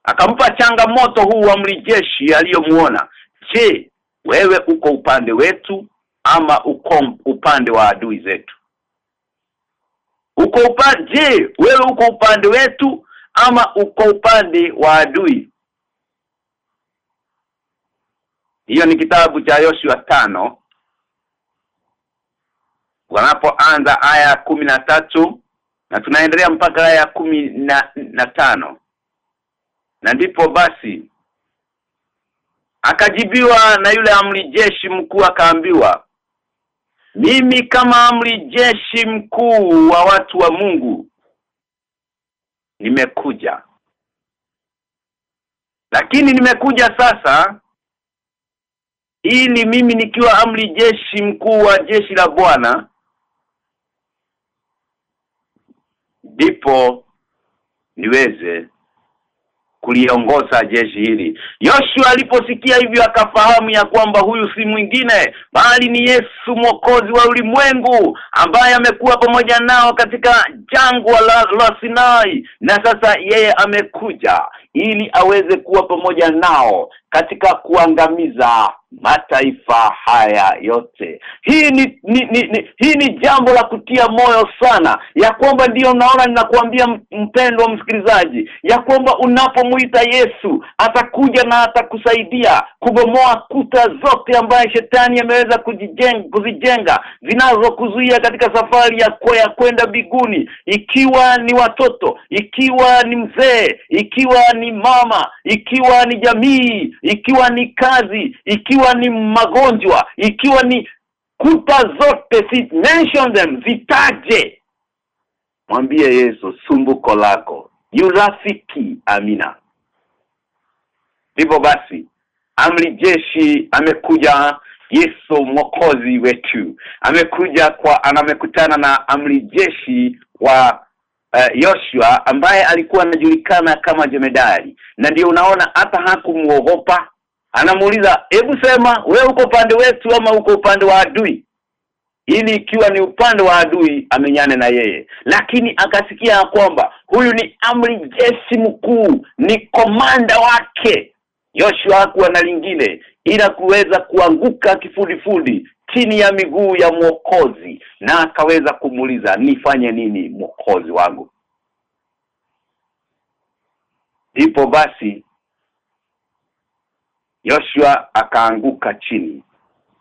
B: Akampa changamoto huu wa mlijeshi aliyomuona. Je wewe uko upande wetu ama uko upande wa adui zetu? Uko upande je wewe uko upande wetu ama uko upande wa adui hiyo ni kitabu cha Yoshua tano. Wanapoanza aya kumi na tatu na tunaendelea mpaka aya kumi na, na tano. Na ndipo basi akajibiwa na yule amri jeshi mkuu akaambiwa mimi kama amri jeshi mkuu wa watu wa Mungu nimekuja. Lakini nimekuja sasa ili mimi nikiwa amri jeshi mkuu wa jeshi la Bwana. Ndipo niweze kuliongoza jeshi hili. Yoshua aliposikia hivyo akafahamu ya kwamba huyu si mwingine bali ni Yesu mwokozi wa ulimwengu ambaye amekuwa pamoja nao katika jangwa la, la Sinai. Na sasa yeye amekuja ili aweze kuwa pamoja nao katika kuangamiza mataifa haya yote. Hii ni, ni, ni, ni hii ni jambo la kutia moyo sana ya kwamba ndiyo naona ninakuambia mpendwa msikilizaji ya kwamba unapomuita Yesu atakuja na atakusaidia kubomoa kuta zote ambaye shetani ameweza kuzijenga zinazokuzuia katika safari ya kwenda kwenda biguni ikiwa ni watoto ikiwa ni mzee ikiwa ni mama ikiwa ni jamii ikiwa ni kazi ikiwa ni magonjwa ikiwa ni kuta zote si mention them zitaje. Mwambie Yesu sumbuko lako. Yurafiki amina. Ndipo basi amri jeshi amekuja Yesu mwokozi wetu. Amekuja kwa anamekutana na amri jeshi wa uh, ambaye alikuwa anajulikana kama jemedari. Na ndio unaona hata hakumuogopa anamuuliza hebu sema we uko upande wetu ama uko upande wa adui? Ili ikiwa ni upande wa adui amenyane na yeye. Lakini akasikia kwamba huyu ni amri jeshi mkuu ni komanda wake. Yoshua hakuwa na lingine ila kuweza kuanguka kifudifudi chini ya miguu ya mwokozi na akaweza kumuliza nifanye nini mwokozi wangu? Ipo basi Yoshua akaanguka chini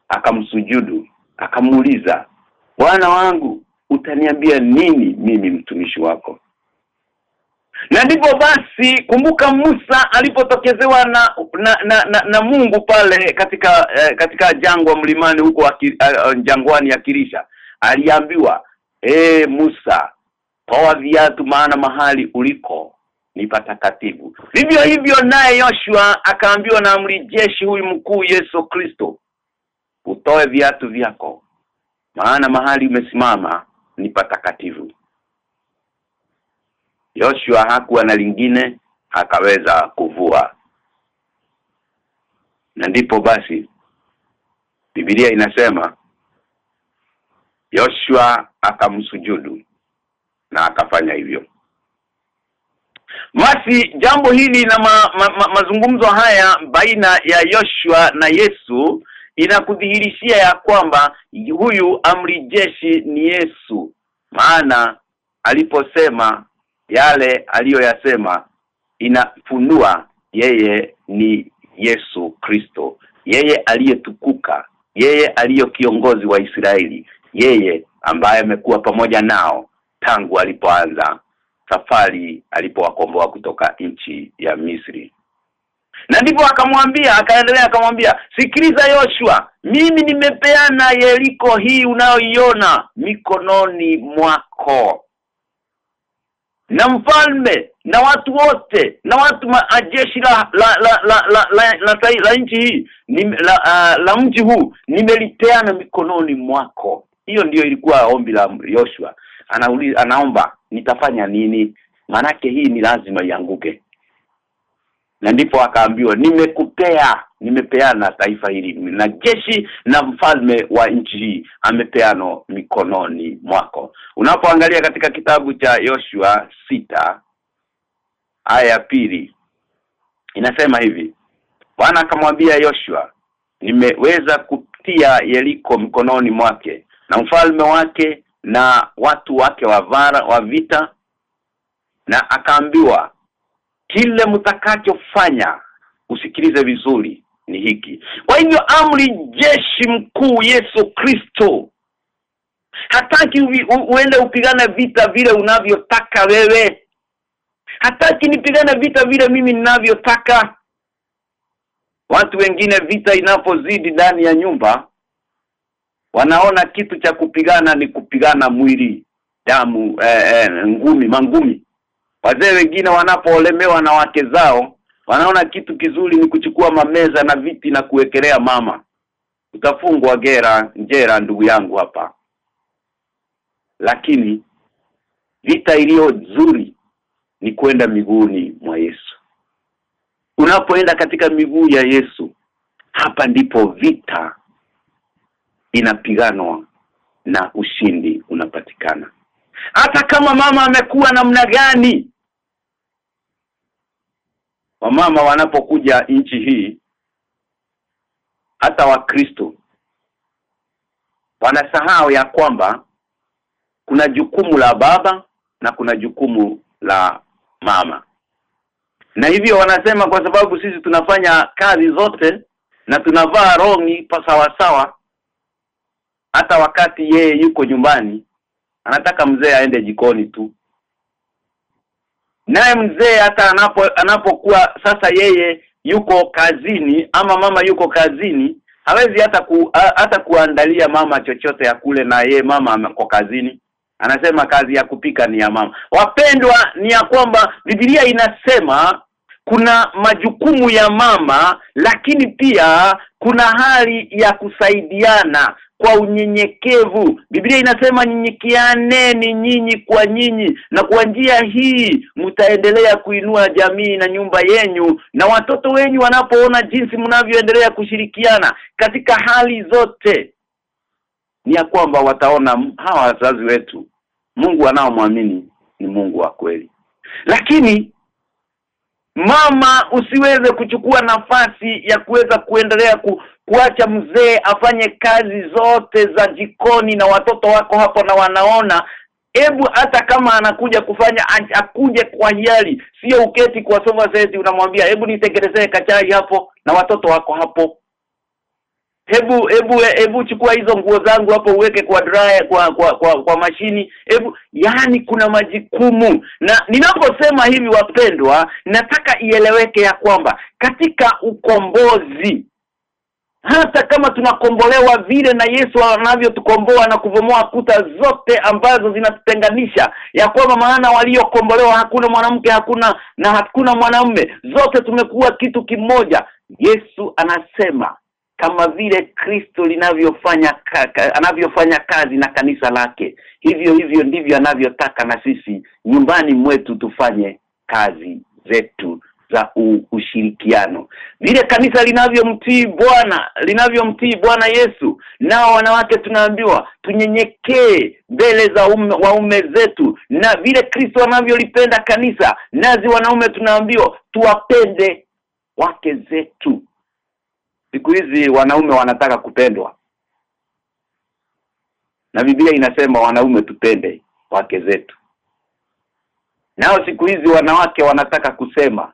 B: akamsujudu akamuuliza Bwana wangu utaniambia nini mimi mtumishi wako? Na ndipo basi kumbuka Musa alipotokezewa na na, na na na Mungu pale katika eh, katika jangwa mlimani huko uh, jangwani akirisha aliambiwa eh Musa toa viatu maana mahali uliko ni patakatifu. Vivyo hivyo naye Yoshua akaambiwa na amri jeshi huyu mkuu Yesu Kristo utoe viatu vyako maana mahali umesimama ni patakatifu. Yoshua hakuwa na lingine akaweza kuvua. Na ndipo basi Biblia inasema Yoshua akamsujudu na akafanya hivyo basi jambo hili na ma, ma, ma, mazungumzo haya baina ya Yoshua na Yesu inakudhihirishia ya kwamba huyu amri jeshi ni Yesu. Maana aliposema yale aliyoyasema inafunua yeye ni Yesu Kristo. Yeye aliyetukuka yeye aliyo kiongozi wa Israeli yeye ambaye amekuwa pamoja nao tangu alipoanza safari alipowakomboa kutoka nchi ya Misri. Na ndipo akamwambia akaendelea akamwambia sikiliza Yoshua mimi nimepeana Yeriko hii unayoiona mikononi mwako. Na mfalme na watu wote na watu majeshi la la la la la, la, la, la, la nchi hii ni, la, uh, la mji huu nimeliteana mikononi mwako. Hiyo ndiyo ilikuwa ombi la Yoshua anauliza anaomba nitafanya nini? Manake hii ni lazima ianguke. Na ndipo akaambiwa nimekupea nimepeana taifa hili na jeshi na mfalme wa nchi hii amepeano mikononi mwako. Unapoangalia katika kitabu cha Yoshua sita aya ya pili inasema hivi Bwana akamwambia Yoshua nimeweza kutia Yeriko mkononi mwake na mfalme wake na watu wake wa vara wa vita na akaambiwa kile mtakachofanya usikilize vizuri ni hiki. Kwa hivyo amri jeshi mkuu Yesu Kristo hataki uende upigane vita vile unavyotaka wewe. Hataki nipigane vita vile mimi ninavyotaka. Watu wengine vita inapozidi ndani ya nyumba wanaona kitu cha kupigana ni kupigana mwili damu eh, eh, ngumi mangumi. Wazee wengine wanapoolemewa na wake zao wanaona kitu kizuri ni kuchukua mameza na viti na kuwekelea mama. Utafungwa gera njera ndugu yangu hapa. Lakini vita iliyo nzuri ni kwenda miguuni mwa Yesu. Unapoenda katika miguu ya Yesu hapa ndipo vita inapiganwa na ushindi unapatikana. Hata kama mama amekuwa namna gani wamama wanapokuja nchi hii hata wakristo wanasahau ya kwamba kuna jukumu la baba na kuna jukumu la mama. Na hivyo wanasema kwa sababu sisi tunafanya kazi zote na tunavaa rongi sawa sawa hata wakati yeye yuko nyumbani anataka mzee aende jikoni tu. Naye mzee hata anapo anapokuwa sasa yeye yuko kazini ama mama yuko kazini hawezi hata ku, hata kuandalia mama chochote ya kule na ye mama kwa kazini. Anasema kazi ya kupika ni ya mama. Wapendwa ni ya kwamba Biblia inasema kuna majukumu ya mama lakini pia kuna hali ya kusaidiana kwa unyenyekevu. Biblia inasema nyenyekeaneni nyinyi kwa nyinyi na kwa njia hii mtaendelea kuinua jamii na nyumba yenyu na watoto wenyu wanapoona jinsi mnavyoendelea kushirikiana katika hali zote ni ya kwamba wataona hawa wazazi wetu Mungu anaomwamini ni Mungu wa kweli. Lakini mama usiweze kuchukua nafasi ya kuweza kuendelea ku, kuacha mzee afanye kazi zote za jikoni na watoto wako hapo na wanaona. Hebu hata kama anakuja kufanya akuje kwa hiari sio uketi kwa sofa seti unamwambia hebu nitengenezee kachai hapo na watoto wako hapo. Hebu hebu hebu chukua hizo nguo zangu hapo uweke kwa dryer kwa kwa kwa, kwa mashini. Hebu yani kuna majukumu. Na ninaposema hivi wapendwa nataka ieleweke ya kwamba katika ukombozi hata kama tunakombolewa vile na Yesu anavyotukomboa na kuvomoa kuta zote ambazo zinatutenganisha ya kwamba maana waliokombolewa hakuna mwanamke hakuna na hakuna mwanamume zote tumekuwa kitu kimoja. Yesu anasema kama vile Kristo linavyofanya anavyofanya kazi na kanisa lake hivyo hivyo ndivyo anavyotaka na sisi nyumbani mwetu tufanye kazi zetu za ushirikiano. Vile kanisa linavyomtii Bwana linavyomtii Bwana Yesu nao wanawake tunaambiwa tunyenyekee mbele za ume, waume zetu. Na vile Kristo anavyolipenda kanisa nazi wanaume tunaambiwa tuwapende wake zetu. Siku hizi wanaume wanataka kupendwa. Na Biblia inasema wanaume tupende wake zetu. Nao siku hizi wanawake wanataka kusema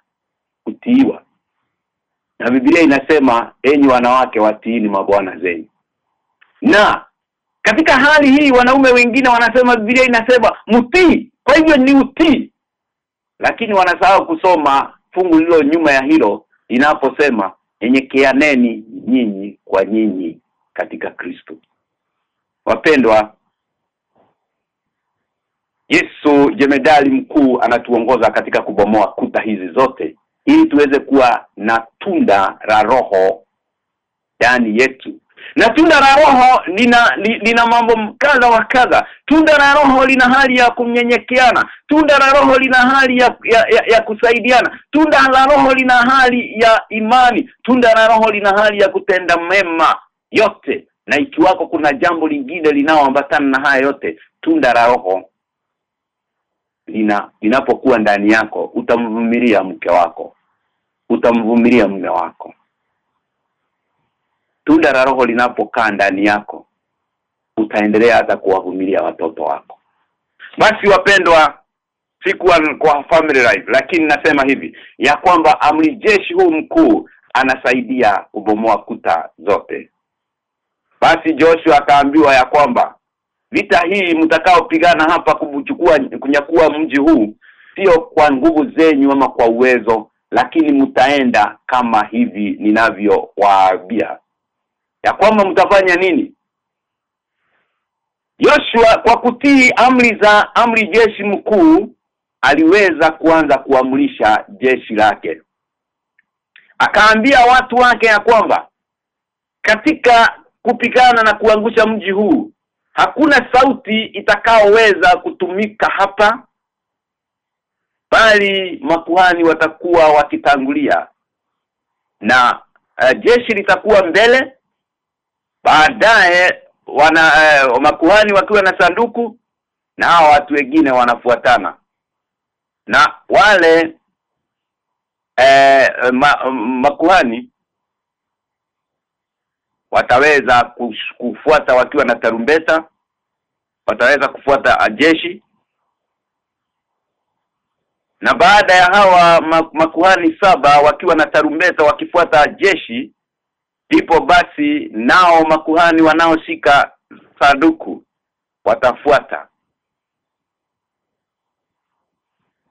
B: kutiiwa na Biblia inasema enyi wanawake watiini mabwana zenu. Na katika hali hii wanaume wengine wanasema Biblia inasema mtii. Kwa hivyo ni utii. Lakini wanasahau kusoma fungu lilo nyuma ya hilo inaposema nyenyekeaneni nyinyi kwa nyinyi katika Kristo. Wapendwa Yesu jemedali mkuu anatuongoza katika kubomoa kuta hizi zote ili tuweze kuwa na tunda la roho ndani yetu na tunda la roho lina lina mambo kadha wa kadha. Tunda la roho lina hali ya kumnyenyekeana tunda la roho lina hali ya, ya, ya, ya kusaidiana. Tunda la roho lina hali ya imani. Tunda la roho lina hali ya kutenda mema yote. Na ikiwako kuna jambo lingine linaoambatana na haya yote tunda la roho lina inapokuwa ndani yako utamvumilia mke wako. Utamvumilia mume wako. Tunda la roho linapokaa ndani yako utaendelea hata kuwavumilia watoto wako. Basi wapendwa sikuwa kwa family life lakini nasema hivi ya kwamba amri jeshi huu mkuu anasaidia kubomoa kuta zote. Basi Joshua akaambiwa ya kwamba vita hii mtakaopigana hapa kuchukua kunyakua mji huu sio kwa nguvu zenyu ama kwa uwezo lakini mtaenda kama hivi ninavyowaambia. Ya kwamba mtafanya nini? Joshua kwa kutii amri za amri jeshi mkuu aliweza kuanza kuamrisha jeshi lake. Akaambia watu wake ya kwamba katika kupigana na kuangusha mji huu hakuna sauti itakaoweza kutumika hapa bali makuhani watakuwa wakitangulia na uh, jeshi litakuwa mbele. Baadaye wana uh, makuhani wakiwa na sanduku na hao watu wengine wanafuatana. Na wale eh, ma, makuhani wataweza kufuata wakiwa na tarumbeta wataweza kufuata jeshi na baada ya hawa makuhani saba wakiwa na tarumbeta wakifuata jeshi ndipo basi nao makuhani wanaoshika sanduku watafuata.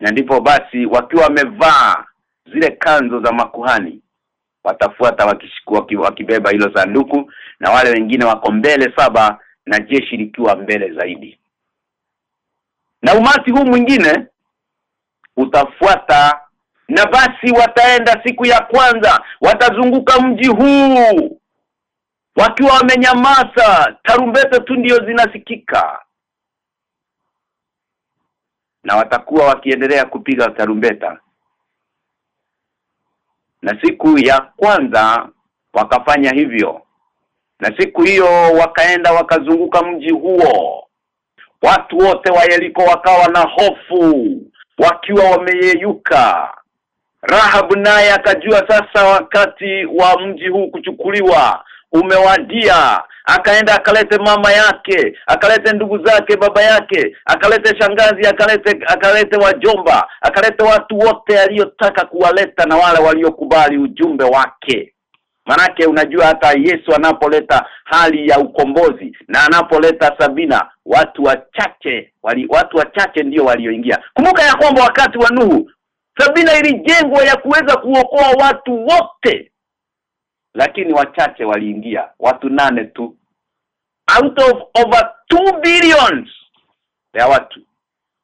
B: Na ndipo basi wakiwa wamevaa zile kanzo za makuhani watafuata wakibeba hilo sanduku na wale wengine wako mbele saba na jeshi likiwa mbele zaidi. Na umati huu mwingine utafuata na basi wataenda siku ya kwanza watazunguka mji huu wakiwa wamenyamaza tarumbeta tu ndio zinasikika. Na watakuwa wakiendelea kupiga tarumbeta na siku ya kwanza wakafanya hivyo. Na siku hiyo wakaenda wakazunguka mji huo. Watu wote wa Yeriko wakawa na hofu wakiwa wameyeyuka. Rahab naye akajua sasa wakati wa mji huu kuchukuliwa umewadia akaenda akalete mama yake akalete ndugu zake baba yake akalete shangazi akalete akalete wajomba akalete watu wote aliyotaka kuwaleta na wale waliokubali ujumbe wake Manake unajua hata Yesu anapoleta hali ya ukombozi na anapoleta Sabina watu wachache wali, watu wachache ndio walioingia. Kumbuka ya kwamba wakati wa Nuhu Sabina ilijengwa ya kuweza kuokoa watu wote. Lakini wachache waliingia, watu nane tu. Out of over 2 billions ya watu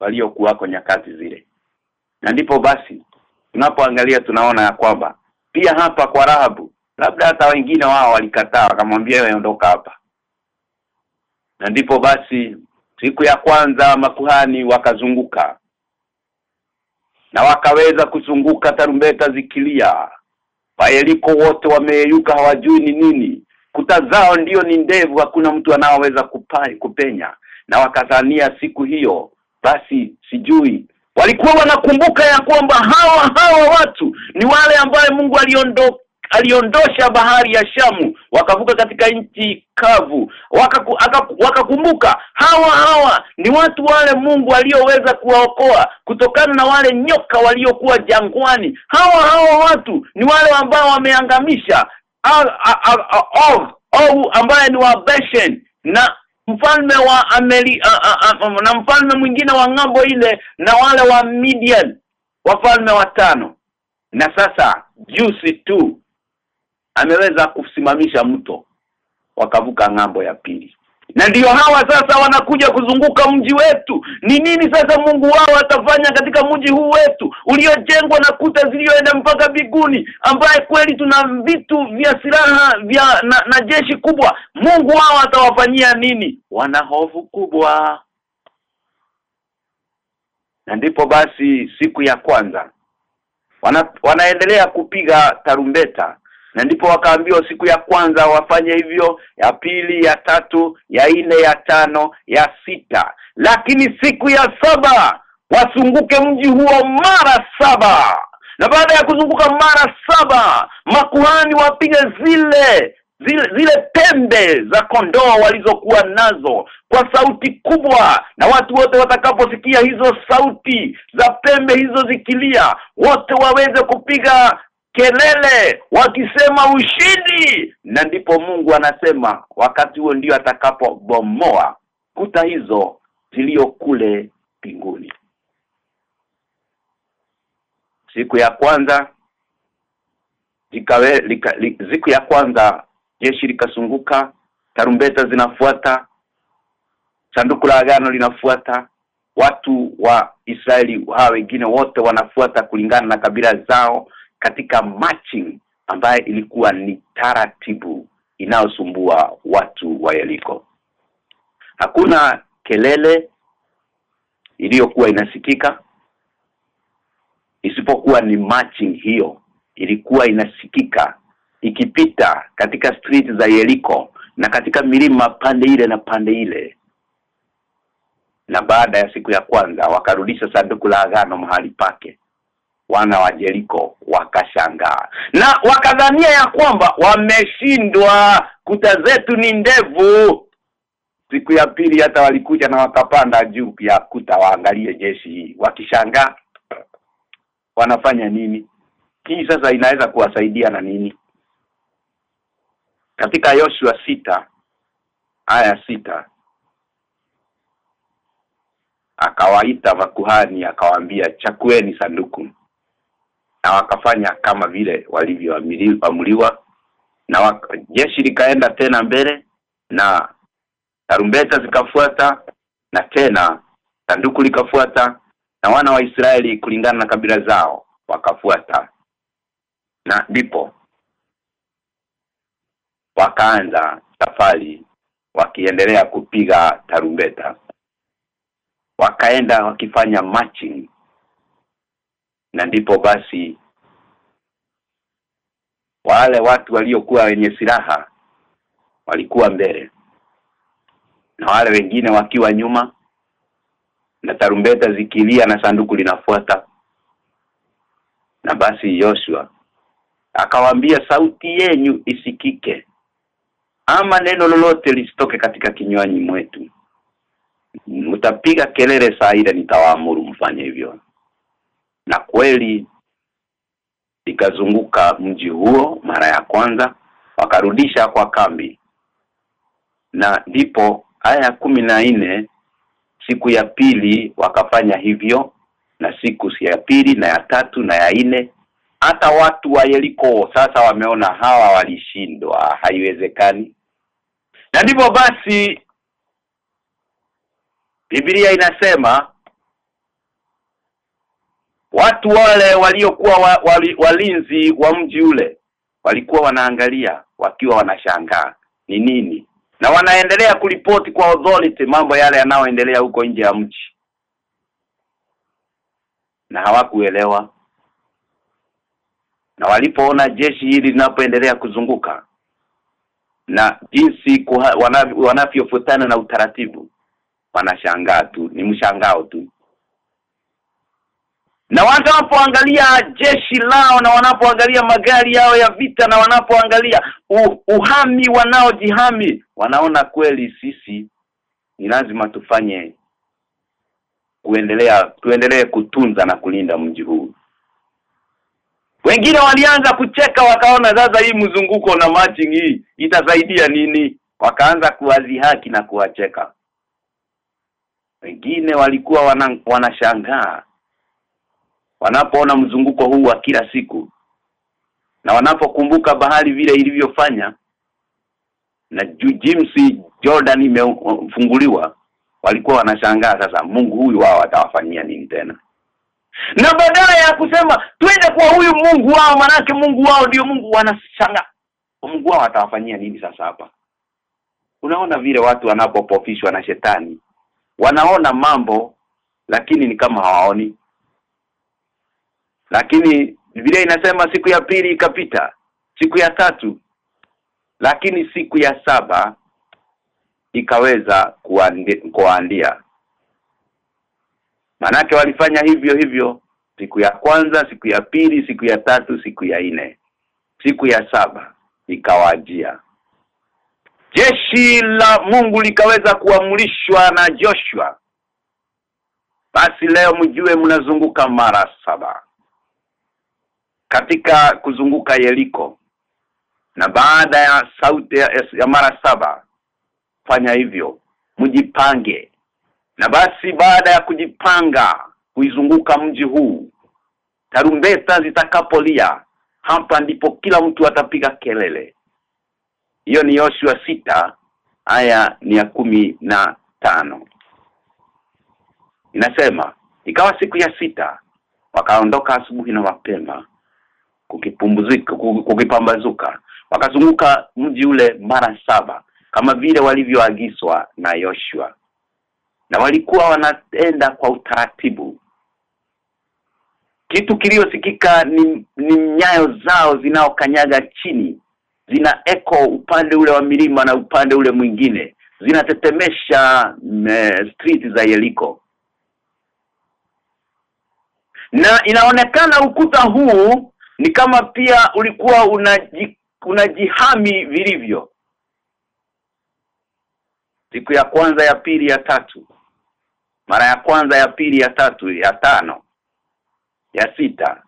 B: waliokuwako nyakati zile. Na ndipo basi tunapoangalia tunaona ya kwamba pia hapa kwa Rahabu labda hata wengine wao walikataa wakamwambia wewe ondoka hapa na ndipo basi siku ya kwanza makuhani wakazunguka na wakaweza kuzunguka tarumbeta zikilia Waeliko wote wameyuka hawajui ni nini. Kuta zao ndio ni ndevu hakuna mtu anaoweza kupenya. Na wakadhania siku hiyo. Basi sijui. Walikuwa wanakumbuka ya kwamba hawa hawa watu ni wale ambaye Mungu aliondoka aliondosha bahari ya Shamu wakavuka katika nchi kavu wakakumbuka waka hawa hawa ni watu wale Mungu alioweza kuwaokoa kutokana na wale nyoka waliokuwa jangwani. Hawa hawa watu ni wale ambao wameangamisha au ambaye ni wa Bashan na mfalme wa Ameli a, a, a, na mfalme mwingine wa ng'ambo ile na wale wa Midian wafalme watano. Na sasa juzi tu ameweza kusimamisha mto wakavuka ng'ambo ya pili. Na ndiyo hawa sasa wanakuja kuzunguka mji wetu. Ni nini sasa Mungu wao atafanya katika mji huu wetu uliojengwa na kuta zilizoenda mpaka biguni ambaye kweli tuna vitu vya silaha vya na, na jeshi kubwa? Mungu wao atawafanyia nini? Wana hofu kubwa. Na ndipo basi siku ya kwanza wana, wanaendelea kupiga tarumbeta na ndipo wakaambiwa siku ya kwanza wafanye hivyo ya pili ya tatu ya nne ya tano ya sita. Lakini siku ya saba wasunguke mji huo mara saba. Na baada ya kuzunguka mara saba makuhani wapige zile zile zile pembe za kondoo walizokuwa nazo kwa sauti kubwa. Na watu wote watakaposikia hizo sauti za pembe hizo zikilia wote waweze kupiga kelele wakisema ushindi. Na ndipo Mungu anasema wakati huo ndio atakapobomoa kuta hizo zilio kule mbinguni. Siku ya kwanza likawe, lika, li, siku ya kwanza jeshi likasunguka tarumbeta zinafuata sanduku la agano linafuata watu wa Israeli hawa wengine wote wanafuata kulingana na kabila zao katika matching ambaye ilikuwa ni taratibu inayosumbua watu wa Yeriko. Hakuna kelele iliyokuwa inasikika. Isipokuwa ni matching hiyo ilikuwa inasikika ikipita katika street za Yeriko na katika milima pande ile na pande ile. Na baada ya siku ya kwanza wakarudisha sanduku la agano mahali pake wana wa Jeriko wakashangaa. Na wakadhania ya kwamba wameshindwa. Kuta zetu ni ndevu. Siku ya pili hata walikuja na wakapanda juu ya kuta waangalie jeshi. Hii wakishangaa wanafanya nini? Hii sasa inaweza kuwasaidia na nini? Katika Yoshua sita aya sita akawaita makuhani akawaambia chakueni sanduku na wakafanya kama vile walivyoamriwa na waka, jeshi likaenda tena mbele na tarumbeta zikafuata na tena sanduku likafuata na wana wa Israeli kulingana na kabila zao wakafuata. Na ndipo wakaanza safari wakiendelea kupiga tarumbeta. Wakaenda wakifanya matching na ndipo basi wale watu waliokuwa wenye silaha walikuwa mbele. Na wale wengine wakiwa nyuma na tarumbeta zikilia na sanduku linafuata. Na basi Joshua akawaambia sauti yenyu isikike ama neno lolote lisitoke katika kinywani mwetu. Mtapiga kelele saa ile nitawaamuru mfanye hivyo na kweli ikazunguka mji huo mara ya kwanza wakarudisha kwa kambi. Na ndipo aya kumi na nne siku ya pili wakafanya hivyo na siku ya pili na ya tatu na ya nne hata watu wa Yeriko sasa wameona hawa walishindwa haiwezekani. Na ndipo basi Biblia inasema watu wale waliokuwa wa, wali, walinzi wa mji ule walikuwa wanaangalia wakiwa wanashangaa ni nini? Na wanaendelea kulipoti kwa authority mambo yale yanayoendelea huko nje ya mji. Na hawakuelewa. Na walipoona jeshi hili linapoendelea kuzunguka na jinsi wanavyofutana na utaratibu wanashangaa tu ni mshangao tu na watu wanapoangalia jeshi lao na wanapoangalia magari yao ya vita na wanapoangalia uhami wanaojihami wanaona kweli sisi ni lazima tufanye kuendelea tuendelee kutunza na kulinda mji huu. Wengine walianza kucheka wakaona sasa hii mzunguko na matching hii itasaidia nini? Wakaanza kuwazihaki na kuwacheka. Wengine walikuwa wana, wanashangaa wanapoona mzunguko huu wa kila siku na wanapokumbuka bahari vile ilivyofanya na James Jordan imefunguliwa walikuwa wanashangaa sasa Mungu huyu wao atawafanyia nini tena? Na badala ya kusema twende kwa huyu Mungu wao manake Mungu wao ndio Mungu wanashangaa Mungu wao atawafanyia nini sasa hapa? Unaona vile watu wanapopofishwa na shetani wanaona mambo lakini ni kama hawaoni lakini Biblia inasema siku ya pili ikapita siku ya tatu lakini siku ya saba ikaweza kuandia manake walifanya hivyo hivyo siku ya kwanza siku ya pili siku ya tatu siku ya nne. Siku ya saba ikawajia jeshi la Mungu likaweza kuamrishwa na Joshua. Basi leo mjue mnazunguka mara saba katika kuzunguka Yeriko. Na baada ya sauti ya, ya mara saba fanya hivyo mjipange. Na basi baada ya kujipanga kuizunguka mji huu tarumbeta zitakapolia hapa ndipo kila mtu atapiga kelele. Hiyo ni Yoshua sita aya ni ya kumi na tano. Inasema ikawa siku ya sita wakaondoka asubuhi na mapema kukipumbuzika kukipambazuka. Wakazunguka mji ule mara saba kama vile walivyoagizwa na Yoshua. Na walikuwa wanaenda kwa utaratibu. Kitu kiliosikika ni, ni nyayo zao zinaokanyaga chini zina echo upande ule wa milima na upande ule mwingine zinatetemesha street za Yeriko. Na inaonekana ukuta huu ni kama pia ulikuwa unaji, unajihami vilivyo. Siku ya kwanza ya pili ya tatu. Mara ya kwanza ya pili ya tatu ya tano ya sita.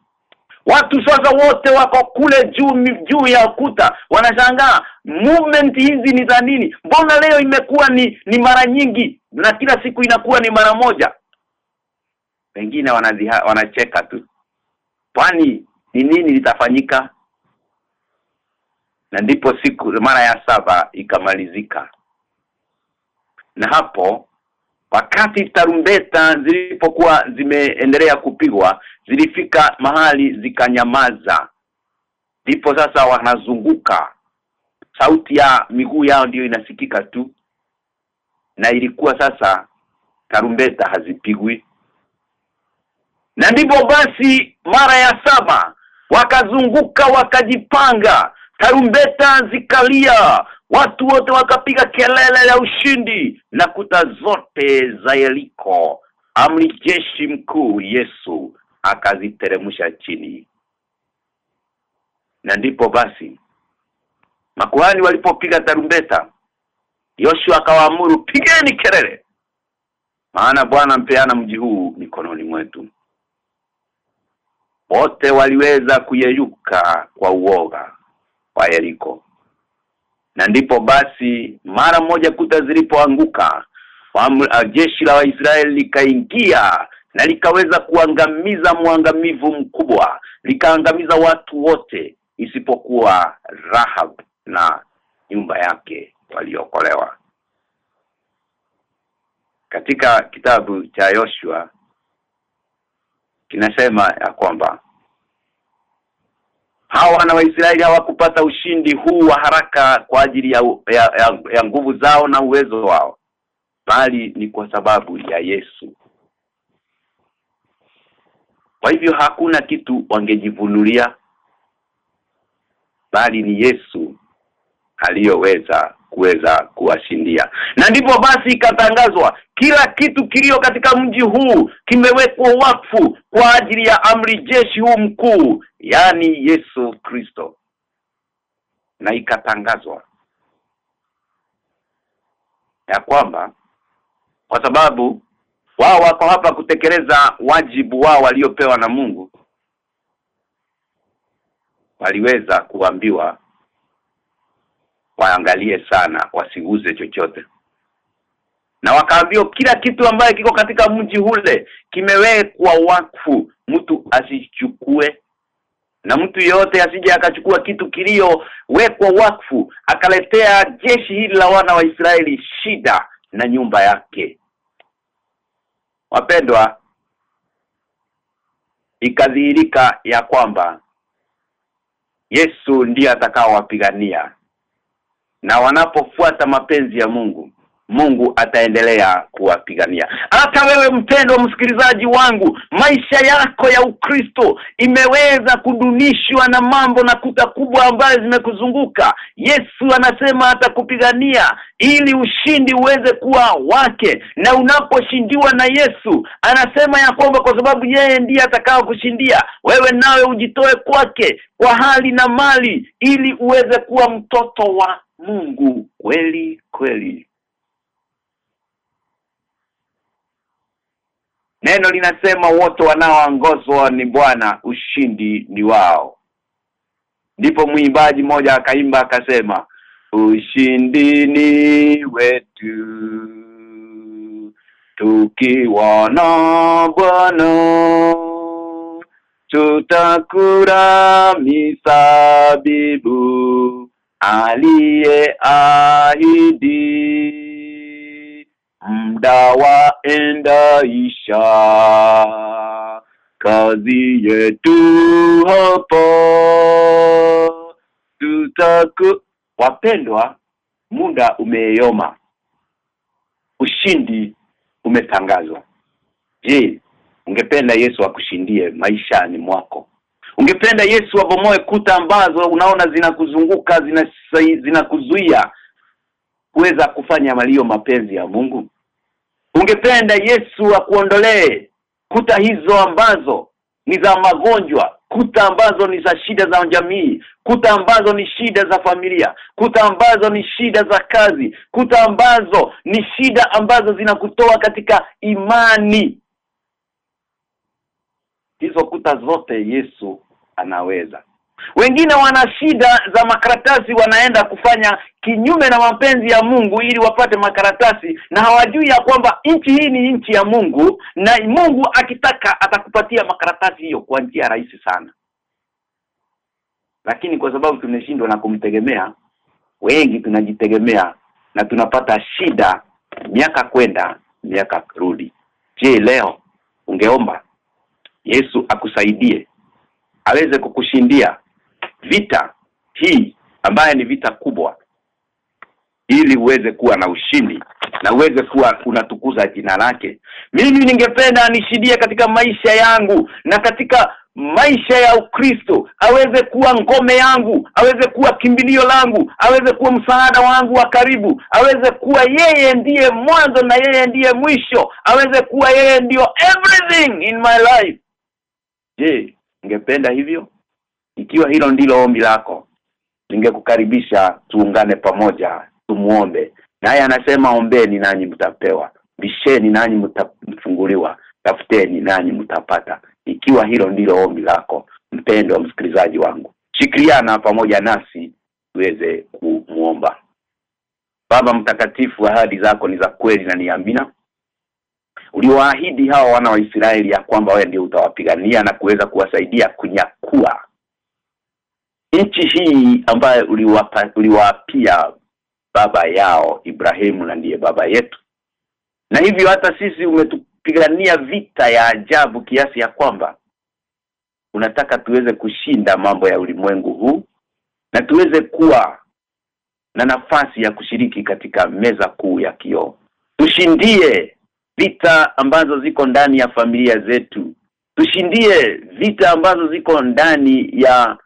B: Watu sasa wote wako kule juu juu ya ukuta. Wanashangaa movement hizi ni za nini? Mbona leo imekuwa ni ni mara nyingi na kila siku inakuwa ni mara moja? Wengine wanacheka tu. Kwani ni nini litafanyika? Na ndipo siku mara ya saba ikamalizika. Na hapo wakati tarumbeta zilipokuwa zimeendelea kupigwa zilifika mahali zikanyamaza. Ndipo sasa wanazunguka. Sauti ya miguu yao ndiyo inasikika tu. Na ilikuwa sasa tarumbeta hazipigwi. Na ndipo basi mara ya saba wakazunguka wakajipanga. Tarumbeta zikalia watu wote wakapiga kelele ya ushindi na kuta zote za Yeriko. Amri jeshi mkuu Yesu akaziteremsha chini. Na ndipo basi makuhani walipopiga tarumbeta Yoshua akawaamuru pigeni kelele maana Bwana mpeana mji huu mikononi mwetu wote waliweza kuyeyuka kwa uoga wa Yeriko. Na ndipo basi mara moja kuta zilipoanguka jeshi la Waisraeli likaingia na likaweza kuangamiza mwangamivu mkubwa likaangamiza watu wote isipokuwa Rahab na nyumba yake waliokolewa. Katika kitabu cha Yoshua kinasema ya kwamba hawa wana Waisraeli hawakupata ushindi huu wa haraka kwa ajili ya, ya, ya, ya nguvu zao na uwezo wao bali ni kwa sababu ya Yesu. Kwa hivyo hakuna kitu wangejivunulia bali ni Yesu aliyoweza kuweza kuwashindia. Na ndipo basi ikatangazwa kila kitu kilio katika mji huu kimewekwa wakfu kwa ajili ya amri jeshi huu mkuu yani Yesu Kristo. Na ikatangazwa ya kwamba kwa sababu wao wako hapa kutekeleza wajibu wao waliopewa na Mungu waliweza kuambiwa waangalie sana wasiguze chochote. Na wakaambia kila kitu ambaye kiko katika mji ule kimewekwa wakfu. Mtu asichukue na mtu yote asije akachukua kitu kilio wekwa wakfu akaletea jeshi hili la wana wa Israeli shida na nyumba yake. Wapendwa ikadhihirika ya kwamba Yesu ndiye atakaowapigania na wanapofuata mapenzi ya Mungu Mungu ataendelea kuwapigania. Hata wewe mpendwa msikilizaji wangu, maisha yako ya Ukristo imeweza kudunishwa na mambo na kuta kubwa ambayo zimekuzunguka. Yesu anasema atakupigania ili ushindi uweze kuwa wake. Na unaposhindiwa na Yesu, anasema ya kwamba kwa sababu yeye ndiye atakao kushindia, wewe nawe ujitoe kwake kwa hali na mali ili uweze kuwa mtoto wa Mungu kweli kweli. Neno linasema wote wanaoongozwa ni Bwana ushindi ni wao. Ndipo mwimbaji mmoja akaimba akasema ushindi ni wetu tukiwa na Bwana tutakula misabibu aliye ahidi mda endaisha kazi yetu hapa tutaku wapendwa muda umeyoma ushindi umetangazwa. Je ungependa Yesu akushindie maishani mwako? Ungependa Yesu abomoe kuta ambazo unaona zinakuzunguka zinakuzuia? zina kuweza kufanya malio mapenzi ya Mungu? Ungependa Yesu akuondolee kuta hizo ambazo ni za magonjwa kuta ambazo ni za shida za jamii kuta ambazo ni shida za familia kuta ambazo ni shida za kazi kuta ambazo ni shida ambazo zinakutoa katika imani. Hizo kuta zote Yesu anaweza wengine wana shida za makaratasi wanaenda kufanya kinyume na mapenzi ya Mungu ili wapate makaratasi na hawajui ya kwamba nchi hii ni nchi ya Mungu na Mungu akitaka atakupatia makaratasi hiyo kwa njia rahisi sana. Lakini kwa sababu tumeshindwa na kumtegemea wengi tunajitegemea na tunapata shida miaka kwenda miaka rudi. Je leo ungeomba Yesu akusaidie aweze kukushindia vita hii ambaye ni vita kubwa ili uweze kuwa na ushindi na uweze kuwa unatukuza jina lake. Mimi ningependa anishidie katika maisha yangu na katika maisha ya Ukristo aweze kuwa ngome yangu aweze kuwa kimbilio langu aweze kuwa msaada wangu wa karibu aweze kuwa yeye ndiye mwanzo na yeye ndiye mwisho aweze kuwa yeye ndiyo everything in my life. Je ungependa hivyo ikiwa hilo ndilo ombi lako ningekukaribisha tuungane pamoja tumuombe. Naye anasema ombeni nanyi mtapewa. Bisheni nanyi mtafunguliwa. Tafuteni nanyi mtapata. Ikiwa hilo ndilo ombi lako mpendo wa msikilizaji wangu shikiliana pamoja nasi tuweze kumuomba. Baba mtakatifu ahadi zako ni za kweli na ni amina. Uliwaahidi hawa wana wa Israeli ya kwamba wewe ndio utawapigania na kuweza kuwasaidia kunyakua nchi hii ambayo uliwapa uliwaapia baba yao Ibrahimu na ndiye baba yetu. Na hivyo hata sisi umetupigania vita ya ajabu kiasi ya kwamba unataka tuweze kushinda mambo ya ulimwengu huu na tuweze kuwa na nafasi ya kushiriki katika meza kuu ya kioo. Tushindie vita ambazo ziko ndani ya familia zetu. Tushindie vita ambazo ziko ndani ya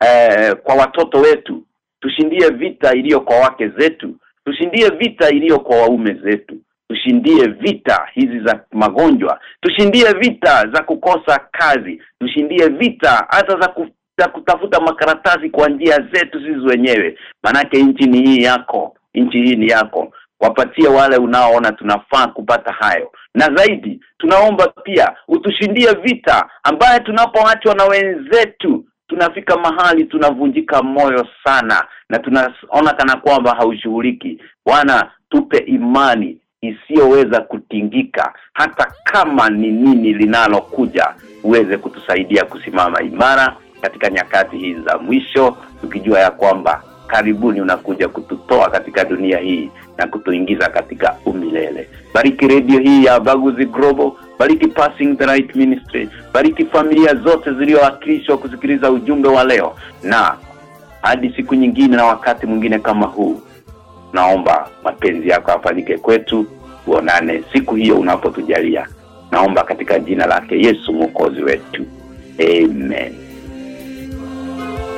B: eh, kwa watoto wetu tushindie vita iliyo kwa wake zetu tushindie vita iliyo kwa waume zetu tushindie vita hizi za magonjwa tushindie vita za kukosa kazi tushindie vita hata za, ku, za kutafuta makaratasi kwa njia zetu sisi wenyewe. Manake nchi ni hii yako nchi hii ni yako. Wapatie wale unaoona tunafaa kupata hayo. Na zaidi tunaomba pia utushindie vita ambaye tunapoachwa na wenzetu tunafika mahali tunavunjika moyo sana na tunaona kana kwamba haushughuliki. Bwana tupe imani isiyoweza kutingika hata kama ni nini linalokuja uweze kutusaidia kusimama imara katika nyakati hizi za mwisho tukijua ya kwamba karibuni unakuja kututoa katika dunia hii na kutuingiza katika umilele. Bariki redio hii ya Baguzi Global bariki Passing the Right Ministry bariki familia zote zilizowakilishwa kusikiliza ujumbe wa leo. Na hadi siku nyingine na wakati mwingine kama huu naomba mapenzi yako afanyike kwetu uonane siku hiyo unapotujalia. Naomba katika jina lake Yesu mwokozi wetu. Amen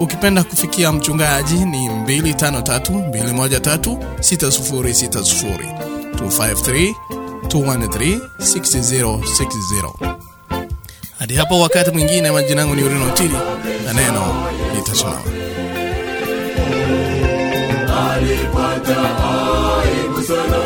A: Ukipenda kufikia mchungaji ni 253 213 6060 253 213 6060. Hadi hapo wakati mwingine, majina yangu ni Urino Tili na neno litasimama.
C: alipata aibu sana